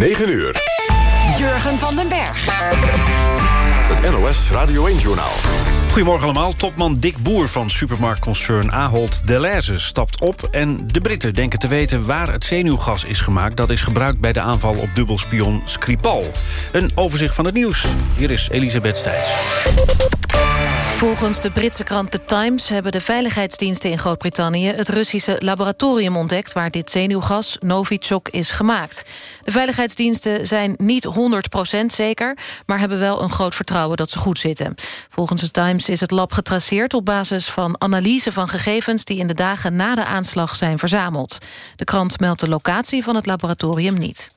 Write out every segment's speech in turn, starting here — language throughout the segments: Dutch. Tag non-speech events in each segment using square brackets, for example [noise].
9 uur. Jurgen van den Berg. Het NOS Radio 1-journaal. Goedemorgen allemaal. Topman Dick Boer van supermarktconcern Ahold Delhaize stapt op... en de Britten denken te weten waar het zenuwgas is gemaakt... dat is gebruikt bij de aanval op dubbelspion Skripal. Een overzicht van het nieuws. Hier is Elisabeth Stijs. Volgens de Britse krant The Times hebben de veiligheidsdiensten in Groot-Brittannië het Russische laboratorium ontdekt waar dit zenuwgas Novichok is gemaakt. De veiligheidsdiensten zijn niet 100% zeker, maar hebben wel een groot vertrouwen dat ze goed zitten. Volgens The Times is het lab getraceerd op basis van analyse van gegevens die in de dagen na de aanslag zijn verzameld. De krant meldt de locatie van het laboratorium niet.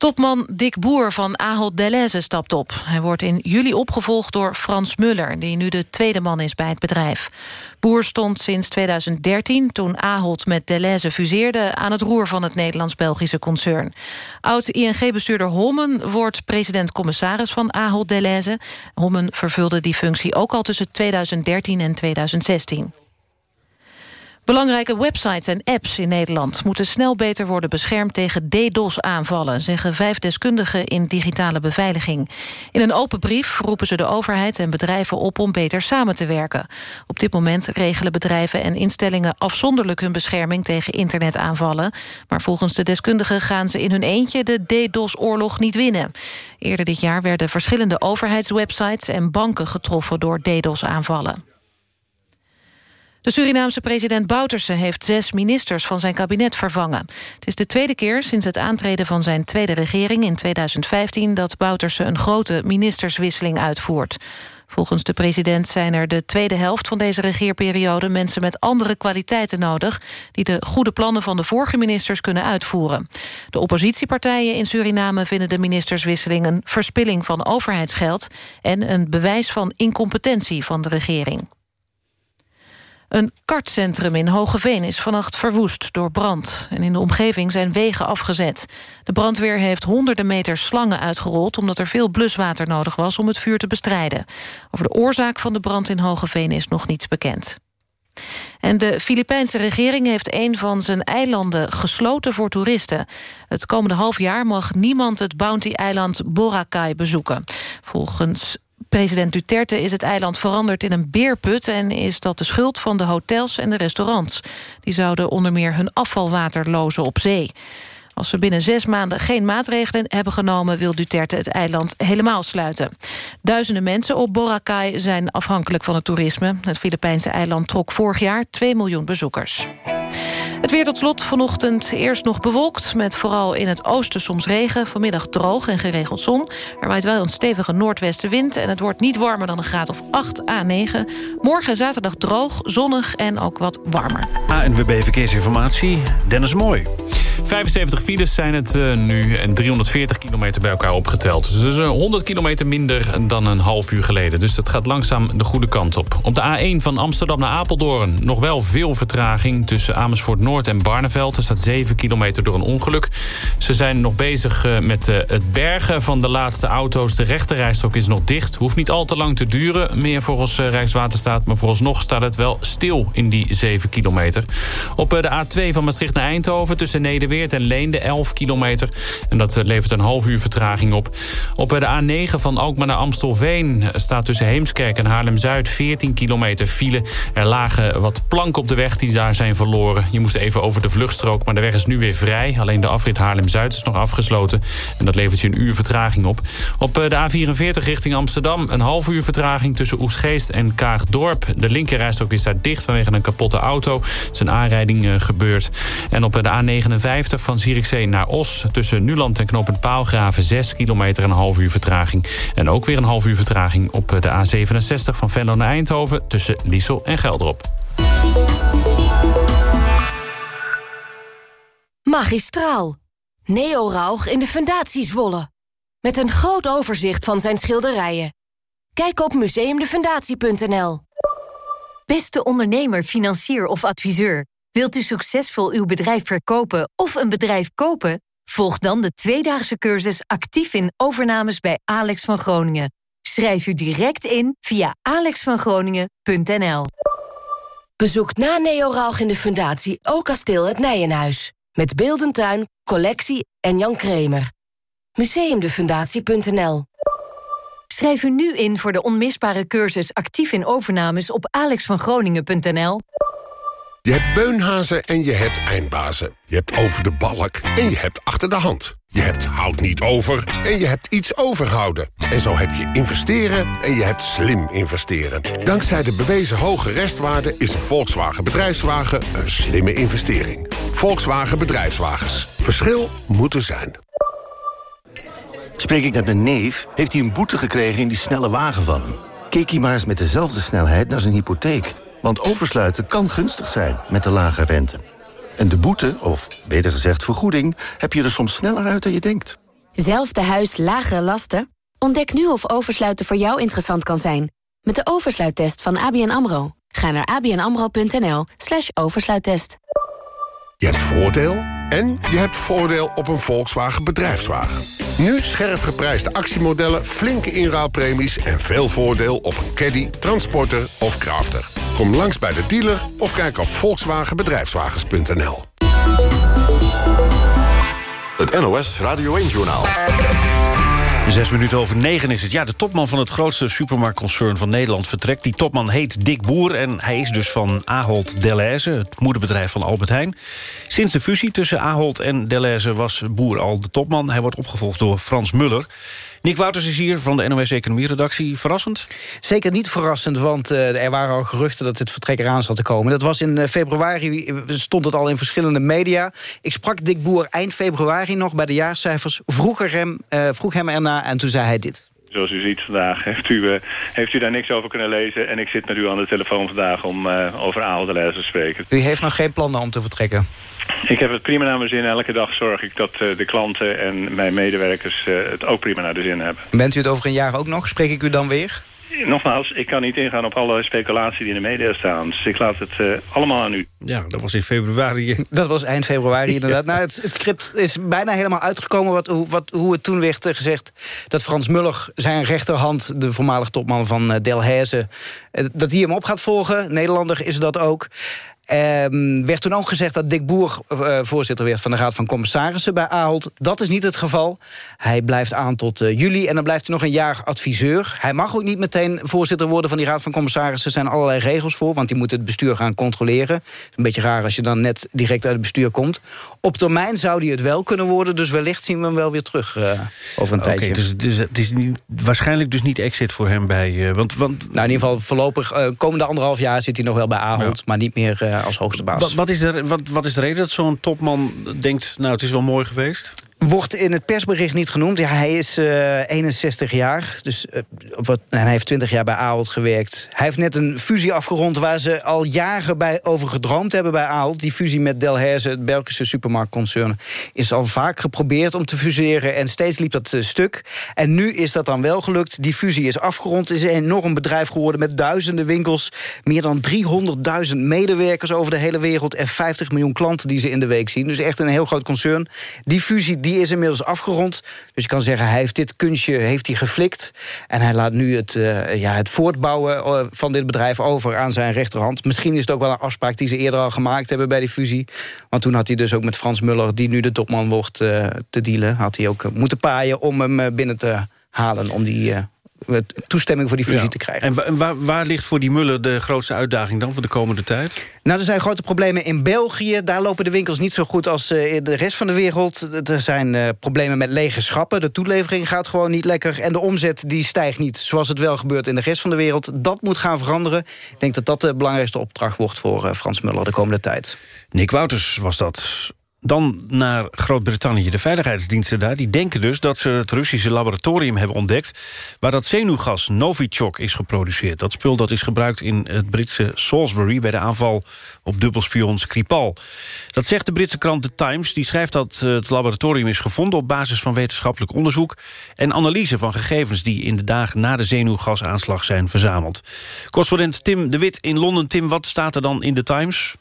Topman Dick Boer van Ahold Delhaize stapt op. Hij wordt in juli opgevolgd door Frans Muller... die nu de tweede man is bij het bedrijf. Boer stond sinds 2013, toen Ahold met Delhaize fuseerde... aan het roer van het Nederlands-Belgische concern. Oud-ING-bestuurder Hommen wordt president-commissaris van Ahold Delhaize. Hommen vervulde die functie ook al tussen 2013 en 2016. Belangrijke websites en apps in Nederland moeten snel beter worden beschermd tegen DDoS-aanvallen, zeggen vijf deskundigen in digitale beveiliging. In een open brief roepen ze de overheid en bedrijven op om beter samen te werken. Op dit moment regelen bedrijven en instellingen afzonderlijk hun bescherming tegen internetaanvallen. Maar volgens de deskundigen gaan ze in hun eentje de DDoS-oorlog niet winnen. Eerder dit jaar werden verschillende overheidswebsites en banken getroffen door DDoS-aanvallen. De Surinaamse president Bouterse heeft zes ministers van zijn kabinet vervangen. Het is de tweede keer sinds het aantreden van zijn tweede regering in 2015... dat Bouterse een grote ministerswisseling uitvoert. Volgens de president zijn er de tweede helft van deze regeerperiode... mensen met andere kwaliteiten nodig... die de goede plannen van de vorige ministers kunnen uitvoeren. De oppositiepartijen in Suriname vinden de ministerswisseling... een verspilling van overheidsgeld... en een bewijs van incompetentie van de regering. Een kartcentrum in Hogeveen is vannacht verwoest door brand. En in de omgeving zijn wegen afgezet. De brandweer heeft honderden meters slangen uitgerold... omdat er veel bluswater nodig was om het vuur te bestrijden. Over de oorzaak van de brand in Hogeveen is nog niets bekend. En de Filipijnse regering heeft een van zijn eilanden gesloten voor toeristen. Het komende half jaar mag niemand het bounty-eiland Boracay bezoeken. Volgens president Duterte is het eiland veranderd in een beerput... en is dat de schuld van de hotels en de restaurants. Die zouden onder meer hun afvalwater lozen op zee. Als ze binnen zes maanden geen maatregelen hebben genomen... wil Duterte het eiland helemaal sluiten. Duizenden mensen op Boracay zijn afhankelijk van het toerisme. Het Filipijnse eiland trok vorig jaar 2 miljoen bezoekers. Het weer tot slot vanochtend eerst nog bewolkt... met vooral in het oosten soms regen. Vanmiddag droog en geregeld zon. Er waait wel een stevige noordwestenwind... en het wordt niet warmer dan een graad of 8 à 9. Morgen zaterdag droog, zonnig en ook wat warmer. ANWB Verkeersinformatie, Dennis Mooi. 75 files zijn het uh, nu en 340 kilometer bij elkaar opgeteld. Dus dat is uh, 100 kilometer minder dan een half uur geleden. Dus dat gaat langzaam de goede kant op. Op de A1 van Amsterdam naar Apeldoorn nog wel veel vertraging... tussen Amersfoort Noord en Barneveld. Er staat 7 kilometer door een ongeluk. Ze zijn nog bezig uh, met het bergen van de laatste auto's. De rechterrijstrook is nog dicht. Hoeft niet al te lang te duren, meer volgens Rijkswaterstaat. Maar vooralsnog staat het wel stil in die 7 kilometer. Op de A2 van Maastricht naar Eindhoven tussen Nederweer en Leende 11 kilometer. En dat eh, levert een half uur vertraging op. Op de A9 van Alkmaar naar Amstelveen staat tussen Heemskerk en Haarlem-Zuid 14 kilometer file. Er lagen wat planken op de weg die daar zijn verloren. Je moest even over de vluchtstrook, maar de weg is nu weer vrij. Alleen de afrit Haarlem-Zuid is nog afgesloten. En dat levert je een uur vertraging op. Op eh, de A44 richting Amsterdam een half uur vertraging tussen Oesgeest en Kaagdorp. De linkerrijstrook is daar dicht vanwege een kapotte auto. Er is een aanrijding uh, gebeurd. En op de A59 van Zierikzee naar Os. Tussen Nuland en Knopend Paalgraven 6 kilometer en een half uur vertraging. En ook weer een half uur vertraging op de A67 van Venlo naar Eindhoven... tussen Liesel en Gelderop. Magistraal. Neo Rauch in de Fundatie Zwolle. Met een groot overzicht van zijn schilderijen. Kijk op museumdefundatie.nl. Beste ondernemer, financier of adviseur... Wilt u succesvol uw bedrijf verkopen of een bedrijf kopen? Volg dan de tweedaagse cursus actief in overnames bij Alex van Groningen. Schrijf u direct in via alexvangroningen.nl. Bezoek na Neo Rauch in de Fundatie ook kasteel het Nijenhuis. Met Beeldentuin, Collectie en Jan Kramer. Museumdefundatie.nl Schrijf u nu in voor de onmisbare cursus actief in overnames op alexvangroningen.nl. Je hebt beunhazen en je hebt eindbazen. Je hebt over de balk en je hebt achter de hand. Je hebt houd niet over en je hebt iets overhouden. En zo heb je investeren en je hebt slim investeren. Dankzij de bewezen hoge restwaarde is een Volkswagen bedrijfswagen een slimme investering. Volkswagen bedrijfswagens. Verschil moet er zijn. Spreek ik met mijn neef, heeft hij een boete gekregen in die snelle wagen van hem. Keek hij maar eens met dezelfde snelheid naar zijn hypotheek. Want oversluiten kan gunstig zijn met de lage rente. En de boete, of beter gezegd vergoeding, heb je er soms sneller uit dan je denkt. Zelfde huis, lagere lasten? Ontdek nu of oversluiten voor jou interessant kan zijn. Met de oversluittest van ABN AMRO. Ga naar abnamro.nl slash oversluittest. Je hebt voordeel en je hebt voordeel op een Volkswagen bedrijfswagen. Nu scherp geprijsde actiemodellen, flinke inruilpremies... en veel voordeel op een caddy, transporter of crafter. Kom langs bij de dealer of kijk op volkswagenbedrijfswagens.nl. Het NOS Radio 1-journaal. Zes minuten over negen is het. Ja, de topman van het grootste supermarktconcern van Nederland vertrekt. Die topman heet Dick Boer en hij is dus van Ahold Delhaize... het moederbedrijf van Albert Heijn. Sinds de fusie tussen Ahold en Delhaize was Boer al de topman. Hij wordt opgevolgd door Frans Muller. Nick Wouters is hier van de NOS Economie-redactie. Verrassend? Zeker niet verrassend, want uh, er waren al geruchten... dat dit vertrek eraan zat te komen. Dat was in uh, februari, stond het al in verschillende media. Ik sprak Dick Boer eind februari nog bij de jaarcijfers. Vroeg, hem, vroeg hem erna en toen zei hij dit. Zoals u ziet vandaag heeft u, uh, heeft u daar niks over kunnen lezen... en ik zit met u aan de telefoon vandaag om uh, over Ahold te spreken. U heeft nog geen plannen om te vertrekken? Ik heb het prima naar mijn zin. Elke dag zorg ik dat uh, de klanten en mijn medewerkers het ook prima naar de zin hebben. Bent u het over een jaar ook nog? Spreek ik u dan weer? Nogmaals, ik kan niet ingaan op alle speculatie die in de media staan. Dus ik laat het uh, allemaal aan u. Ja, dat was in februari. [laughs] Dat was eind februari [laughs] inderdaad. nou, het, het, script is bijna helemaal uitgekomen wat, hoe, wat, hoe het toen werd gezegd... dat Frans Muller, zijn rechterhand, de voormalige topman van uh, Delhaize... Uh, dat hij hem op gaat volgen. Nederlander is dat ook. Um, werd toen ook gezegd dat Dick Boer uh, voorzitter werd van de Raad van Commissarissen bij Ahold. Dat is niet het geval. Hij blijft aan tot uh, juli en dan blijft hij nog een jaar adviseur. Hij mag ook niet meteen voorzitter worden van die Raad van Commissarissen. Er zijn allerlei regels voor, want die moet het bestuur gaan controleren. Een beetje raar als je dan net direct uit het bestuur komt. Op termijn zou hij het wel kunnen worden, dus wellicht zien we hem wel weer terug uh, over een okay, tijdje. Dus, dus het is niet, waarschijnlijk dus niet exit voor hem bij... want, want... Nou, in ieder geval voorlopig, komende anderhalf jaar zit hij nog wel bij Ahold, ja. maar niet meer als hoogste baas. Wat, wat, is de, wat, wat is de reden dat zo'n topman denkt... nou, het is wel mooi geweest? Wordt in het persbericht niet genoemd. Hij is uh, 61 jaar. Dus, uh, wat, hij heeft 20 jaar bij Ahold gewerkt. Hij heeft net een fusie afgerond... waar ze al jaren bij over gedroomd hebben bij Ahold. Die fusie met Delhaize, het Belgische supermarktconcern... is al vaak geprobeerd om te fuseren. En steeds liep dat uh, stuk. En nu is dat dan wel gelukt. Die fusie is afgerond. Het is een enorm bedrijf geworden met duizenden winkels. Meer dan 300.000 medewerkers over de hele wereld... en 50 miljoen klanten die ze in de week zien. Dus echt een heel groot concern. Die fusie... die is inmiddels afgerond. Dus je kan zeggen, hij heeft dit kunstje heeft hij geflikt. En hij laat nu het, uh, ja, het voortbouwen eh, van dit bedrijf over aan zijn rechterhand. Misschien is het ook wel een afspraak die ze eerder al gemaakt hebben bij die fusie. Want toen had hij dus ook met Frans Muller, die nu de topman wordt, uh, te dealen... had hij ook moeten paaien om hem binnen te halen om die toestemming voor die fusie ja. te krijgen. En waar, waar, ligt voor die Muller de grootste uitdaging dan voor de komende tijd? Nou, er zijn grote problemen in België. Daar lopen de winkels niet zo goed als uh, in de rest van de wereld. Er zijn uh, problemen met lege schappen. De toelevering gaat gewoon niet lekker. En de omzet die stijgt niet zoals het wel gebeurt in de rest van de wereld. Dat moet gaan veranderen. Ik denk dat dat de belangrijkste opdracht wordt voor uh, Frans Muller de komende tijd. Nick Wouters was dat. Dan naar Groot-Brittannië. De veiligheidsdiensten daar die denken dus dat ze het Russische laboratorium hebben ontdekt... waar dat zenuwgas Novichok is geproduceerd. Dat spul dat is gebruikt in het Britse Salisbury... bij de aanval op dubbelspion Skripal. Dat zegt de Britse krant The Times. Die schrijft dat het laboratorium is gevonden... op basis van wetenschappelijk onderzoek... en analyse van gegevens die in de dagen na de zenuwgasaanslag zijn verzameld. Correspondent Tim de Wit in Londen. Tim, wat staat er dan in The Times?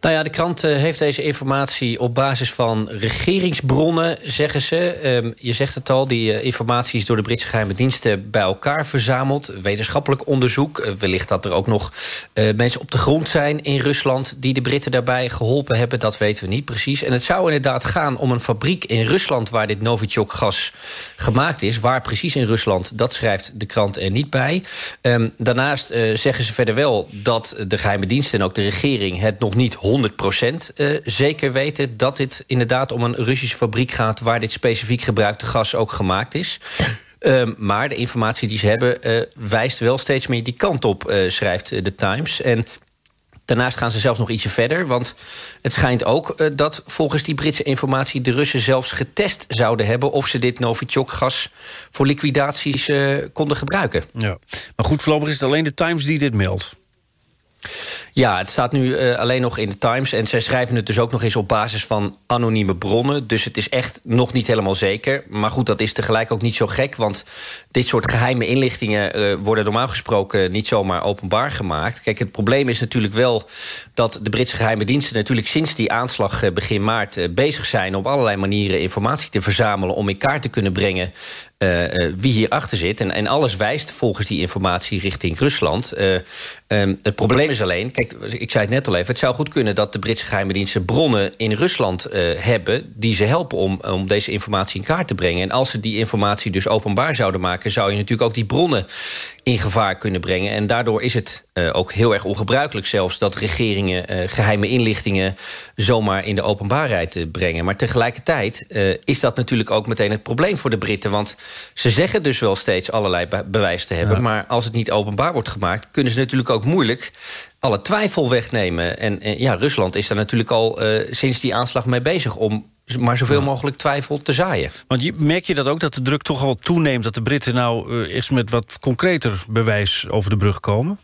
Nou ja, de krant uh, heeft deze informatie op basis van regeringsbronnen, zeggen ze. Um, je zegt het al, die uh, informatie is door de Britse geheime diensten bij elkaar verzameld. Wetenschappelijk onderzoek. Uh, wellicht dat er ook nog mensen op de grond zijn in Rusland... die de Britten daarbij geholpen hebben, dat weten we niet precies. En het zou inderdaad gaan om een fabriek in Rusland... waar dit Novichok-gas gemaakt is. Waar precies in Rusland, dat schrijft de krant er niet bij. Um, daarnaast zeggen ze verder wel dat de geheime diensten en ook de regering... het nog niet 100% uh, zeker weten dat dit inderdaad om een Russische fabriek gaat... waar dit specifiek gebruikte gas ook gemaakt is. Um, maar de informatie die ze hebben uh, wijst wel steeds meer die kant op, uh, schrijft de Times. En Daarnaast gaan ze zelfs nog ietsje verder. Want het schijnt ook dat volgens die Britse informatie... de Russen zelfs getest zouden hebben... of ze dit Novichok-gas voor liquidaties konden gebruiken. Ja. Maar goed, voorlopig is het alleen de Times die dit meldt. Ja, het staat nu uh, alleen nog in de Times. En zij schrijven het dus ook nog eens op basis van anonieme bronnen. Dus het is echt nog niet helemaal zeker. Maar goed, dat is tegelijk ook niet zo gek. Want dit soort geheime inlichtingen uh, worden normaal gesproken niet zomaar openbaar gemaakt. Kijk, het probleem is natuurlijk wel dat de Britse geheime diensten natuurlijk sinds die aanslag uh, begin maart bezig zijn op allerlei manieren informatie te verzamelen om in kaart te kunnen brengen uh, uh, wie hierachter zit. En, en alles wijst volgens die informatie richting Rusland. Um, het probleem is alleen, kijk, ik zei het net al even... het zou goed kunnen dat de Britse geheime diensten bronnen in Rusland hebben... die ze helpen om, om deze informatie in kaart te brengen. En als ze die informatie dus openbaar zouden maken... zou je natuurlijk ook die bronnen in gevaar kunnen brengen. En daardoor is het uh, ook heel erg ongebruikelijk zelfs... dat regeringen uh, geheime inlichtingen zomaar in de openbaarheid brengen. Maar tegelijkertijd is dat natuurlijk ook meteen het probleem voor de Britten. Want ze zeggen dus wel steeds allerlei be bewijs te hebben... Ja. maar als het niet openbaar wordt gemaakt... kunnen ze natuurlijk ook moeilijk alle twijfel wegnemen. En, en ja, Rusland is daar natuurlijk al sinds die aanslag mee bezig... om maar zoveel mogelijk twijfel te zaaien. Want je, merk je dat ook, dat de druk toch al toeneemt... dat de Britten nou uh, eerst met wat concreter bewijs over de brug komen?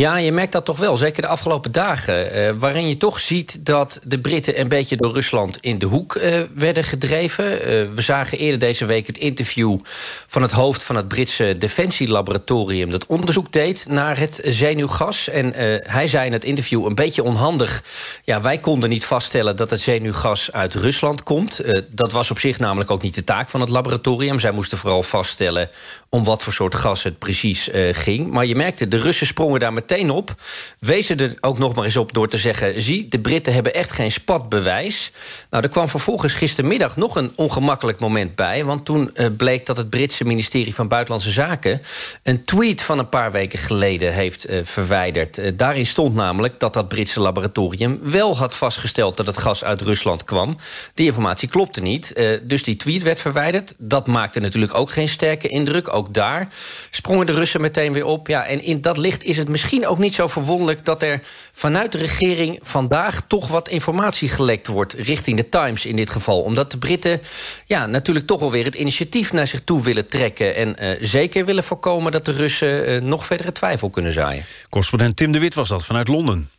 Ja, je merkt dat toch wel. Zeker de afgelopen dagen. Uh, waarin je toch ziet dat de Britten een beetje door Rusland in de hoek uh, werden gedreven. Uh, we zagen eerder deze week het interview van het hoofd van het Britse Defensielaboratorium... dat onderzoek deed naar het zenuwgas. En hij zei in het interview een beetje onhandig... ja, wij konden niet vaststellen dat het zenuwgas uit Rusland komt. dat was op zich namelijk ook niet de taak van het laboratorium. Zij moesten vooral vaststellen om wat voor soort gas het precies ging. Maar je merkte, de Russen sprongen daar meteen op. Wezen er ook nog maar eens op door te zeggen... zie, de Britten hebben echt geen spatbewijs. Nou, er kwam vervolgens gistermiddag nog een ongemakkelijk moment bij... want toen uh, bleek dat het Britse ministerie van Buitenlandse Zaken... een tweet van een paar weken geleden heeft uh, verwijderd. Daarin stond namelijk dat dat Britse laboratorium... wel had vastgesteld dat het gas uit Rusland kwam. Die informatie klopte niet, dus die tweet werd verwijderd. Dat maakte natuurlijk ook geen sterke indruk. Ook daar sprongen de Russen meteen weer op. Ja, en in dat licht is het misschien ook niet zo verwonderlijk... dat er vanuit de regering vandaag toch wat informatie gelekt wordt... richting de Times in dit geval. Omdat de Britten ja, natuurlijk toch wel weer het initiatief naar zich toe willen trekken... en uh, zeker willen voorkomen dat de Russen uh, nog verdere twijfel kunnen zaaien. Correspondent Tim de Wit was dat vanuit Londen.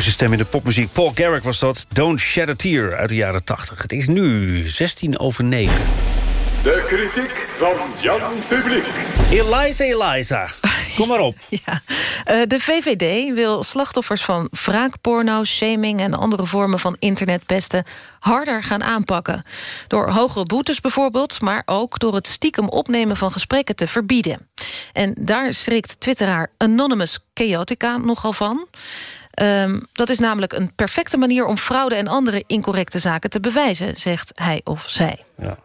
Mooiste stem in de popmuziek. Paul Garrick was dat. Don't Shed a Tear uit de jaren 80. Het is nu 16 over 9. De kritiek van Jan Publiek. Eliza, Eliza. Kom maar op. [laughs] Ja. Uh, de VVD wil slachtoffers van wraakporno, shaming... en andere vormen van internetpesten harder gaan aanpakken. Door hogere boetes bijvoorbeeld... maar ook door het stiekem opnemen van gesprekken te verbieden. En daar schrikt twitteraar Anonymous Chaotica nogal van... Um, dat is namelijk een perfecte manier om fraude en andere incorrecte zaken te bewijzen, zegt hij of zij. Ja.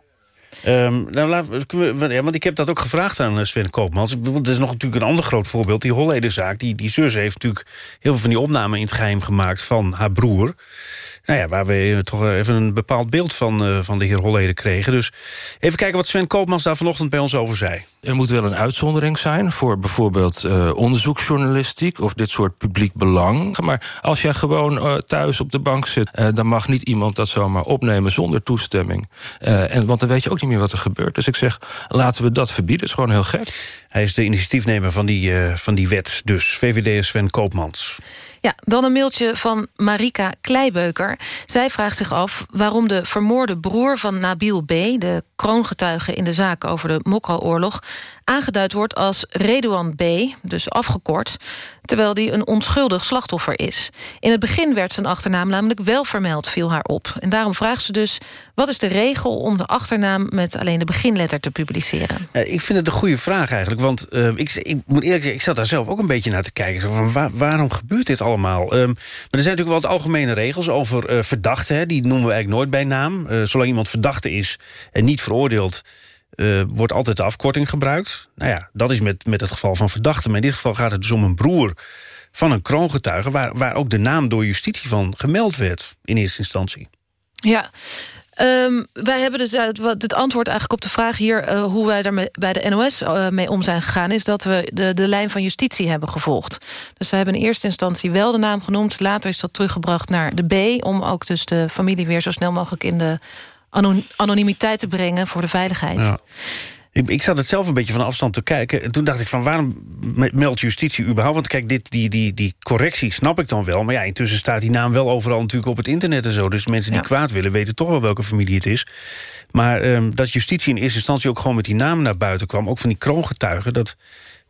Um, nou, laat, we, ja, want ik heb dat ook gevraagd aan eh, Sven Koopmans. Er is nog natuurlijk een ander groot voorbeeld. Die Hollederzaak. Die, die zus heeft natuurlijk heel veel van die opnamen in het geheim gemaakt... van haar broer. Nou ja, waar we toch even een bepaald beeld van, uh, van de heer Holleder kregen. Dus even kijken wat Sven Koopmans daar vanochtend bij ons over zei. Er moet wel een uitzondering zijn voor bijvoorbeeld uh, onderzoeksjournalistiek... of dit soort publiek belang. Maar als jij gewoon uh, thuis op de bank zit... dan mag niet iemand dat zomaar opnemen zonder toestemming. en, want dan weet je ook niet meer wat er gebeurt. Dus ik zeg, laten we dat verbieden. Dat is gewoon heel gek. Hij is de initiatiefnemer van die, van die wet. Dus VVD Sven Koopmans. Ja, dan een mailtje van Marika Kleibeuker. Zij vraagt zich af waarom de vermoorde broer van Nabil B... de kroongetuige in de zaak over de Mokro-oorlog... aangeduid wordt als Redouan B., dus afgekort... terwijl hij een onschuldig slachtoffer is. In het begin werd zijn achternaam namelijk wel vermeld, viel haar op. En daarom vraagt ze dus, wat is de regel... om de achternaam met alleen de beginletter te publiceren? ik vind het een goede vraag eigenlijk, want uh, ik, ik, moet eerlijk zeggen... ik zat daar zelf ook een beetje naar te kijken. Zo van, waar, waarom gebeurt dit allemaal? Um, maar er zijn natuurlijk wel wat algemene regels over uh, verdachten. Hè, die noemen we eigenlijk nooit bij naam. Uh, zolang iemand verdachte is en niet veroordeeld... Uh, wordt altijd de afkorting gebruikt. Nou ja, dat is met, met het geval van verdachten. Maar in dit geval gaat het dus om een broer van een kroongetuige... waar, waar ook de naam door justitie van gemeld werd in eerste instantie. Ja, Um, wij hebben dus het antwoord eigenlijk op de vraag hier... Uh, hoe wij daar bij de NOS mee om zijn gegaan... is dat we de, de lijn van justitie hebben gevolgd. Dus ze hebben in eerste instantie wel de naam genoemd. Later is dat teruggebracht naar de B... om ook dus de familie weer zo snel mogelijk in de anonimiteit te brengen voor de veiligheid. Ja. Ik, ik zat het zelf een beetje van afstand te kijken. En toen dacht ik van waarom meldt justitie überhaupt? Want kijk, dit, die, die, die correctie snap ik dan wel. Maar ja, intussen staat die naam wel overal natuurlijk op het internet en zo. Dus mensen die kwaad willen weten toch wel welke familie het is. Maar um, dat justitie in eerste instantie ook gewoon met die naam naar buiten kwam... ook van die kroongetuigen, dat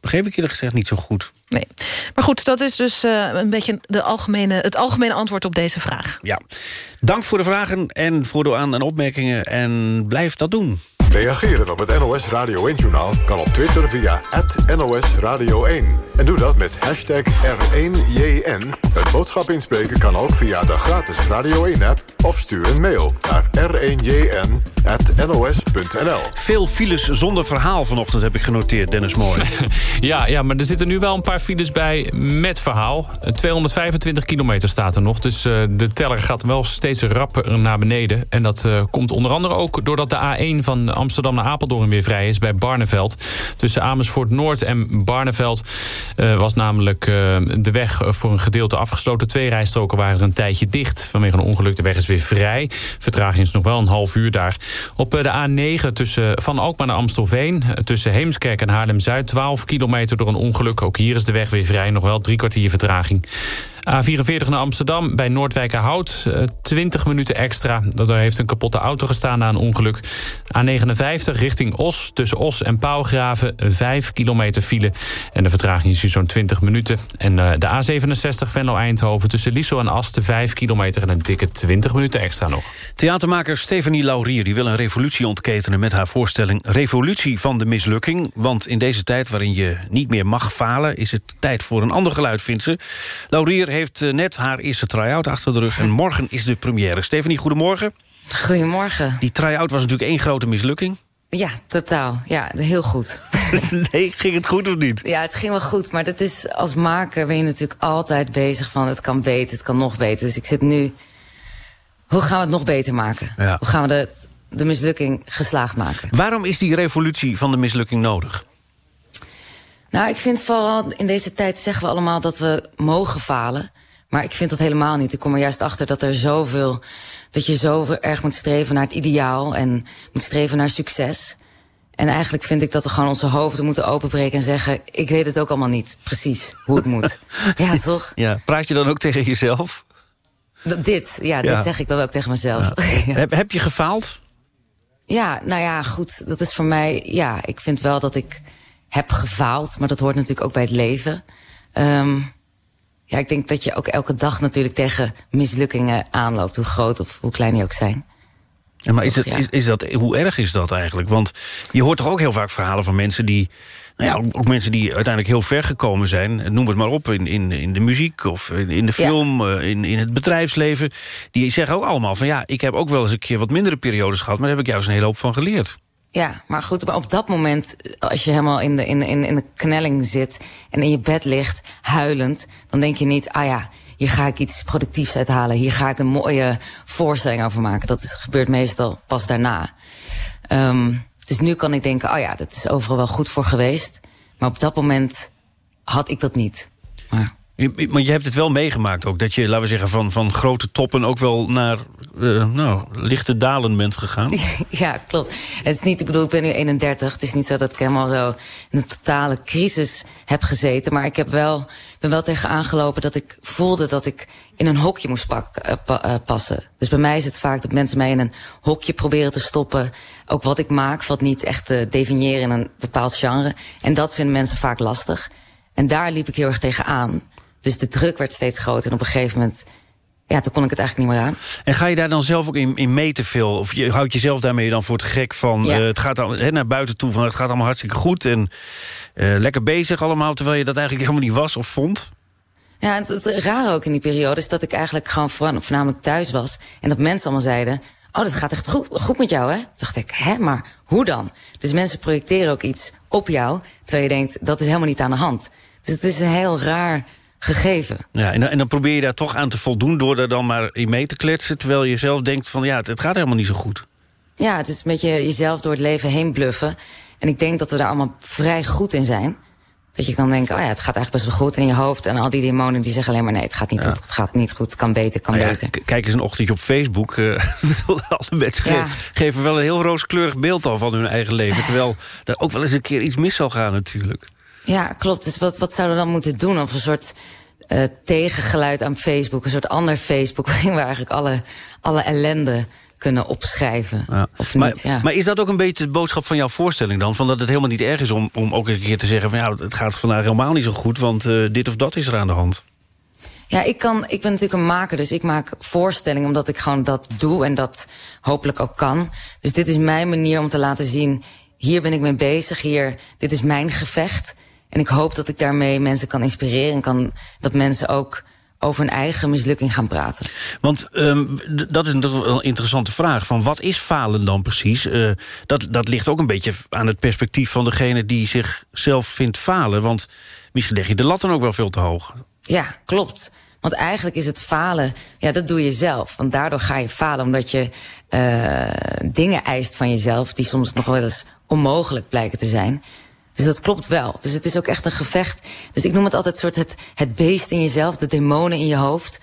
begreep ik eerlijk gezegd niet zo goed. Nee, maar goed, dat is dus uh, een beetje de algemene, het algemene antwoord op deze vraag. Ja, dank voor de vragen en voor de aan- en opmerkingen. En blijf dat doen. Reageren op het NOS Radio 1-journaal kan op Twitter via NOS Radio 1. En doe dat met hashtag R1JN. Het boodschap inspreken kan ook via de gratis Radio 1-app... of stuur een mail naar r1jn.nos.nl. Veel files zonder verhaal vanochtend heb ik genoteerd, Dennis Mooi. [laughs] ja, ja, maar er zitten nu wel een paar files bij met verhaal. 225 kilometer staat er nog, dus uh, de teller gaat wel steeds rapper naar beneden. En dat uh, komt onder andere ook doordat de A1 van Amsterdam naar Apeldoorn weer vrij is bij Barneveld. Tussen Amersfoort Noord en Barneveld uh, was namelijk uh, de weg voor een gedeelte afgesloten. Twee rijstroken waren een tijdje dicht vanwege een ongeluk. De weg is weer vrij. Vertraging is nog wel een half uur daar. Op de A9 tussen Van Alkmaar naar Amstelveen. Tussen Heemskerk en Haarlem-Zuid. 12 kilometer door een ongeluk. Ook hier is de weg weer vrij. Nog wel drie kwartier vertraging. A44 naar Amsterdam bij Noordwijkerhout. 20 minuten extra. Daar heeft een kapotte auto gestaan na een ongeluk. A59 richting Os. Tussen Os en Pauwgraven 5 kilometer file. En de vertraging is hier zo'n 20 minuten. En de A67 Venlo-Eindhoven tussen Liesel en Asten 5 kilometer... en een dikke 20 minuten extra nog. Theatermaker Stephanie Laurier die wil een revolutie ontketenen... met haar voorstelling Revolutie van de mislukking. Want in deze tijd waarin je niet meer mag falen... is het tijd voor een ander geluid, vindt ze. Laurier heeft net haar eerste try-out achter de rug... en morgen is de première. Stephanie, goedemorgen. Goedemorgen. Die try-out was natuurlijk één grote mislukking. Ja, totaal. Ja, heel goed. [laughs] nee, ging het goed of niet? Ja, het ging wel goed. Maar dat is, als maker ben je natuurlijk altijd bezig van... het kan beter, het kan nog beter. Dus ik zit nu... Hoe gaan we het nog beter maken? Ja. Hoe gaan we de, de mislukking geslaagd maken? Waarom is die revolutie van de mislukking nodig? Nou, ik vind vooral in deze tijd zeggen we allemaal dat we mogen falen. Maar ik vind dat helemaal niet. Ik kom er juist achter dat er zoveel... dat je zo erg moet streven naar het ideaal... en moet streven naar succes. En eigenlijk vind ik dat we gewoon onze hoofden moeten openbreken... en zeggen, ik weet het ook allemaal niet precies hoe het moet. [laughs] ja, toch? Ja, praat je dan ook tegen jezelf? dit, ja, Ja. dit zeg ik dan ook tegen mezelf. Ja. [laughs] Heb, heb je gefaald? Ja, nou ja, goed. Dat is voor mij. Ja, ik vind wel dat ik heb gefaald. Maar dat hoort natuurlijk ook bij het leven. Ehm, ja, ik denk dat je ook elke dag natuurlijk tegen mislukkingen aanloopt. Hoe groot of hoe klein die ook zijn. Ja, maar is het, is, is dat, hoe erg is dat eigenlijk? Want je hoort toch ook heel vaak verhalen van mensen die... Nou ja, ook mensen die uiteindelijk heel ver gekomen zijn. Noem het maar op, in, in, in de muziek of in, in de film, eh, in, in het bedrijfsleven. Die zeggen ook allemaal van ja, ik heb ook wel eens een keer wat mindere periodes gehad... maar daar heb ik juist een hele hoop van geleerd. Ja, maar goed, maar op dat moment, als je helemaal in de, in, in, in de knelling zit en in je bed ligt, huilend, dan denk je niet, ah ja, hier ga ik iets productiefs uithalen, hier ga ik een mooie voorstelling over maken. Dat gebeurt meestal pas daarna. Ehm, dus nu kan ik denken, oh ja, dat is overal wel goed voor geweest. Maar op dat moment had ik dat niet. Maar je hebt het wel meegemaakt ook. Dat je, laten we zeggen, van, van grote toppen ook wel naar eh, nou, lichte dalen bent gegaan. [laughs] Ja, klopt. Het is niet, ik bedoel, ik ben nu 31. Het is niet zo dat ik helemaal zo in een totale crisis heb gezeten. Maar ik heb wel, ben wel tegen aangelopen dat ik voelde dat ik in een hokje moest pak, eh, eh, passen. Dus bij mij is het vaak dat mensen mij in een hokje proberen te stoppen. Ook wat ik maak, valt niet echt te definiëren in een bepaald genre. En dat vinden mensen vaak lastig. En daar liep ik heel erg tegen aan. Dus de druk werd steeds groter. En op een gegeven moment, ja, toen kon ik het eigenlijk niet meer aan. En ga je daar dan zelf ook in, in mee te veel? Of je houdt jezelf daarmee dan voor het gek van... Ja. eh, het gaat al, hè, naar buiten toe van het gaat allemaal hartstikke goed... en eh, lekker bezig allemaal, terwijl je dat eigenlijk helemaal niet was of vond? Ja, het, het rare ook in die periode is dat ik eigenlijk gewoon vooral- voornamelijk thuis was. En dat mensen allemaal zeiden, oh, dat gaat echt goed, goed met jou, hè? Toen dacht ik, hè, maar hoe dan? Dus mensen projecteren ook iets op jou, terwijl je denkt, dat is helemaal niet aan de hand. Dus het is een heel raar gegeven. Ja, en, dan- en dan probeer je daar toch aan te voldoen... door er dan maar in mee te kletsen... terwijl je zelf denkt van ja, het, het gaat helemaal niet zo goed. Ja, het is een beetje jezelf door het leven heen bluffen. En ik denk dat we daar allemaal vrij goed in zijn. Dat je kan denken, oh ja, het gaat eigenlijk best wel goed in je hoofd. En al die demonen die zeggen alleen maar nee, het gaat niet goed, het gaat niet goed, het kan beter, het kan Nou ja, beter. kijk eens een ochtendje op Facebook. eh, [laughs] alle mensen Ja. geven wel een heel rooskleurig beeld al van hun eigen leven. [laughs] Terwijl er ook wel eens een keer iets mis zal gaan natuurlijk. Ja, klopt. Dus wat, wat zouden we dan moeten doen? Of een soort eh, tegengeluid aan Facebook, een soort ander Facebook... [laughs] waarin we eigenlijk alle, alle ellende kunnen opschrijven. Ja. Of maar, niet, ja. maar is dat ook een beetje de boodschap van jouw voorstelling dan? Van dat het helemaal niet erg is om, om ook eens een keer te zeggen... van ja, het gaat vandaag helemaal niet zo goed, want eh, dit of dat is er aan de hand. Ja, ik, kan, ik ben natuurlijk een maker, dus ik maak voorstellingen... omdat ik gewoon dat doe en dat hopelijk ook kan. Dus dit is mijn manier om te laten zien... hier ben ik mee bezig, hier, dit is mijn gevecht. En ik hoop dat ik daarmee mensen kan inspireren... en kan, dat mensen ook over hun eigen mislukking gaan praten. Want ehm, dat is natuurlijk een interessante vraag. Van wat is falen dan precies? Eh, dat, dat ligt ook een beetje aan het perspectief van degene die zichzelf vindt falen. Want misschien leg je de lat dan ook wel veel te hoog. Ja, klopt. Want eigenlijk is het falen, ja, dat doe je zelf. Want daardoor ga je falen omdat je eh, dingen eist van jezelf... die soms nog wel eens onmogelijk blijken te zijn. Dus dat klopt wel. Dus het is ook echt een gevecht. Dus ik noem het altijd soort het, het beest in jezelf, de demonen in je hoofd.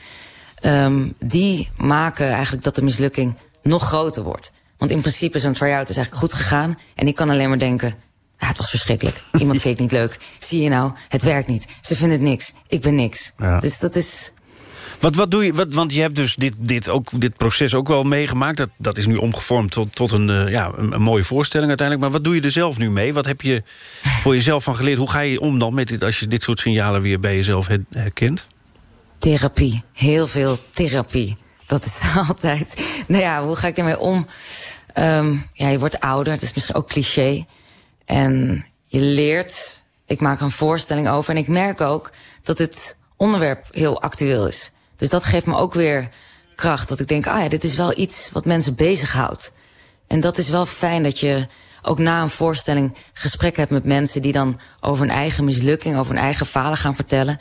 Ehm, die maken eigenlijk dat de mislukking nog groter wordt. Want in principe zo'n try-out is eigenlijk goed gegaan. En ik kan alleen maar denken, ah, het was verschrikkelijk. Iemand [laughs] keek niet leuk. Zie je nou, het werkt niet. Ze vinden het niks. Ik ben niks. Ja. Dus dat is... Wat, wat doe je, wat, want je hebt dus dit, dit, ook, dit proces ook wel meegemaakt. Dat, dat is nu omgevormd tot, tot een, eh, ja, een, mooie voorstelling uiteindelijk. Maar wat doe je er zelf nu mee? Wat heb je voor jezelf van geleerd? Hoe ga je om dan met dit, als je dit soort signalen weer bij jezelf her- herkent? Therapie. Heel veel therapie. Dat is [laughs] altijd... Nou ja, hoe ga ik ermee om? Ehm, ja, je wordt ouder. Het is misschien ook cliché. En je leert... Ik maak een voorstelling over. En ik merk ook dat het onderwerp heel actueel is. Dus dat geeft me ook weer kracht. Dat ik denk, ah ja, dit is wel iets wat mensen bezighoudt. En dat is wel fijn dat je ook na een voorstelling gesprek hebt met mensen... die dan over hun eigen mislukking, over hun eigen falen gaan vertellen.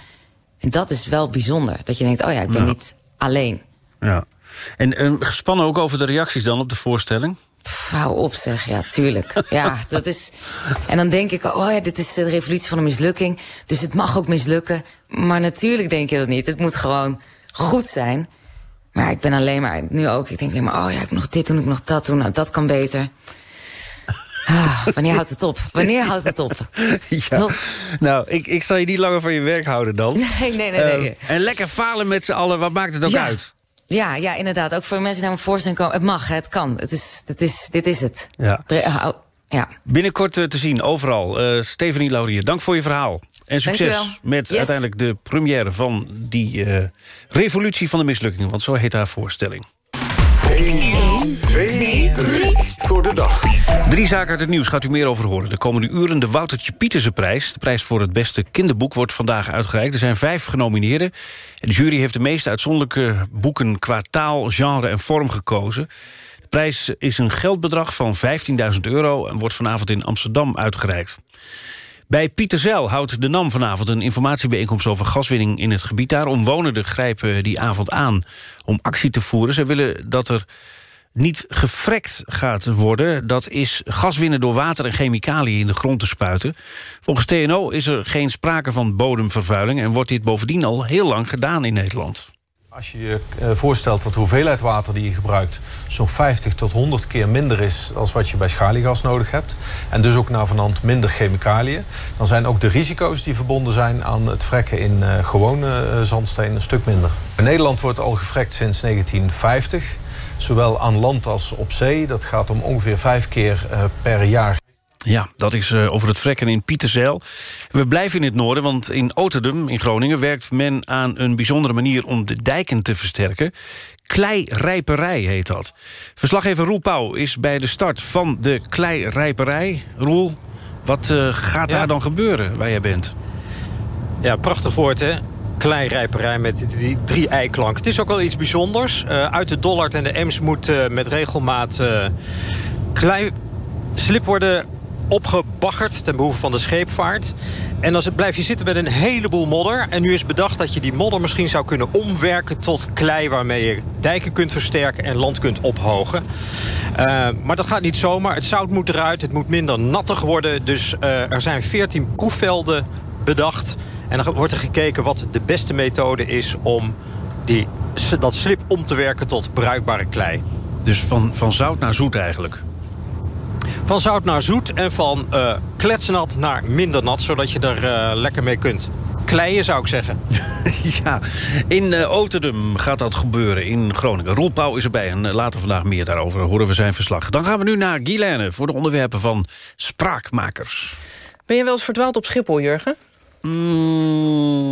En dat is wel bijzonder. Dat je denkt, oh ja, ik ben Ja. niet alleen. Ja. En eh, gespannen ook over de reacties dan op de voorstelling? Pff, hou op zeg, ja, tuurlijk. Ja, [laughs] dat is... En dan denk ik, oh ja, dit is de revolutie van de mislukking. Dus het mag ook mislukken. Maar natuurlijk denk je dat niet. Het moet gewoon goed zijn. Maar ik ben alleen maar, nu ook, ik denk alleen maar... oh ja, ik moet nog dit doen, ik moet nog dat doen, nou, dat kan beter. Ah, wanneer houdt het op? Wanneer houdt het op? [laughs] Ja. Nou, ik, ik zal je niet langer van je werk houden dan. Nee, nee, nee. nee. Ehm, en lekker falen met z'n allen, wat maakt het ook Ja. uit? Ja, ja, inderdaad. Ook voor de mensen die naar mijn voorstelling komen. Het mag, het kan. Het is, het is, dit is het. Ja. Ja. Binnenkort eh, te zien, overal. Eh Stephanie Laurier, dank voor je verhaal. En succes Dankjewel. met Yes. uiteindelijk de première van die eh, revolutie van de mislukkingen. Want zo heet haar voorstelling. 1, 2, 3 voor de dag. Drie zaken uit het nieuws gaat u meer over horen. De komende uren de Woutertje Pietersenprijs. De prijs voor het beste kinderboek wordt vandaag uitgereikt. Er zijn vijf genomineerden. En de jury heeft de meest uitzonderlijke boeken... qua taal, genre en vorm gekozen. De prijs is een geldbedrag van 15.000 euro... en wordt vanavond in Amsterdam uitgereikt. Bij Pieterzeil houdt de NAM vanavond een informatiebijeenkomst over gaswinning in het gebied daar. Omwonenden grijpen die avond aan om actie te voeren. Ze willen dat er niet gefrekt gaat worden. Dat is gas winnen door water en chemicaliën in de grond te spuiten. Volgens TNO is er geen sprake van bodemvervuiling... en wordt dit bovendien al heel lang gedaan in Nederland. Als je je eh, voorstelt dat de hoeveelheid water die je gebruikt... zo'n 50 tot 100 keer minder is dan wat je bij schaliegas nodig hebt... en dus ook naar vanand minder chemicaliën... dan zijn ook de risico's die verbonden zijn aan het frekken in eh, gewone eh, zandsteen een stuk minder. In Nederland wordt al gefrekt sinds 1950, zowel aan land als op zee. Dat gaat om ongeveer vijf keer per jaar. Ja, dat is eh, over het vrekken in Pieterzeil. We blijven in het noorden, want in Oterdum in Groningen... werkt men aan een bijzondere manier om de dijken te versterken. Kleirijperij heet dat. Verslaggever Roel Pauw is bij de start van de kleirijperij. Roel, wat eh, gaat daar dan gebeuren waar jij bent? Ja, prachtig woord hè. Kleinrijperij met die drie eiklanken. Het is ook wel iets bijzonders. Eh, uit de Dollard en de Ems moet met regelmaat klei slip worden opgebaggerd ten behoeve van de scheepvaart. En dan blijf je zitten met een heleboel modder. En nu is bedacht dat je die modder misschien zou kunnen omwerken tot klei... waarmee je dijken kunt versterken en land kunt ophogen. Eh, maar dat gaat niet zomaar. Het zout moet eruit, het moet minder nattig worden. Dus eh, er zijn 14 proefvelden bedacht. En dan wordt er gekeken wat de beste methode is... om die, dat slip om te werken tot bruikbare klei. Dus van, van zout naar zoet eigenlijk? Van zout naar zoet en van eh, kletsnat naar minder nat... zodat je er eh, lekker mee kunt kleien, zou ik zeggen. [laughs] ja, in uh, Oterdum gaat dat gebeuren in Groningen. Roel Pauw is erbij en uh, later vandaag meer daarover horen we zijn verslag. Dan gaan we nu naar Guilaine voor de onderwerpen van Spraakmakers. Ben je wel eens verdwaald op Schiphol, Jurgen? Mm,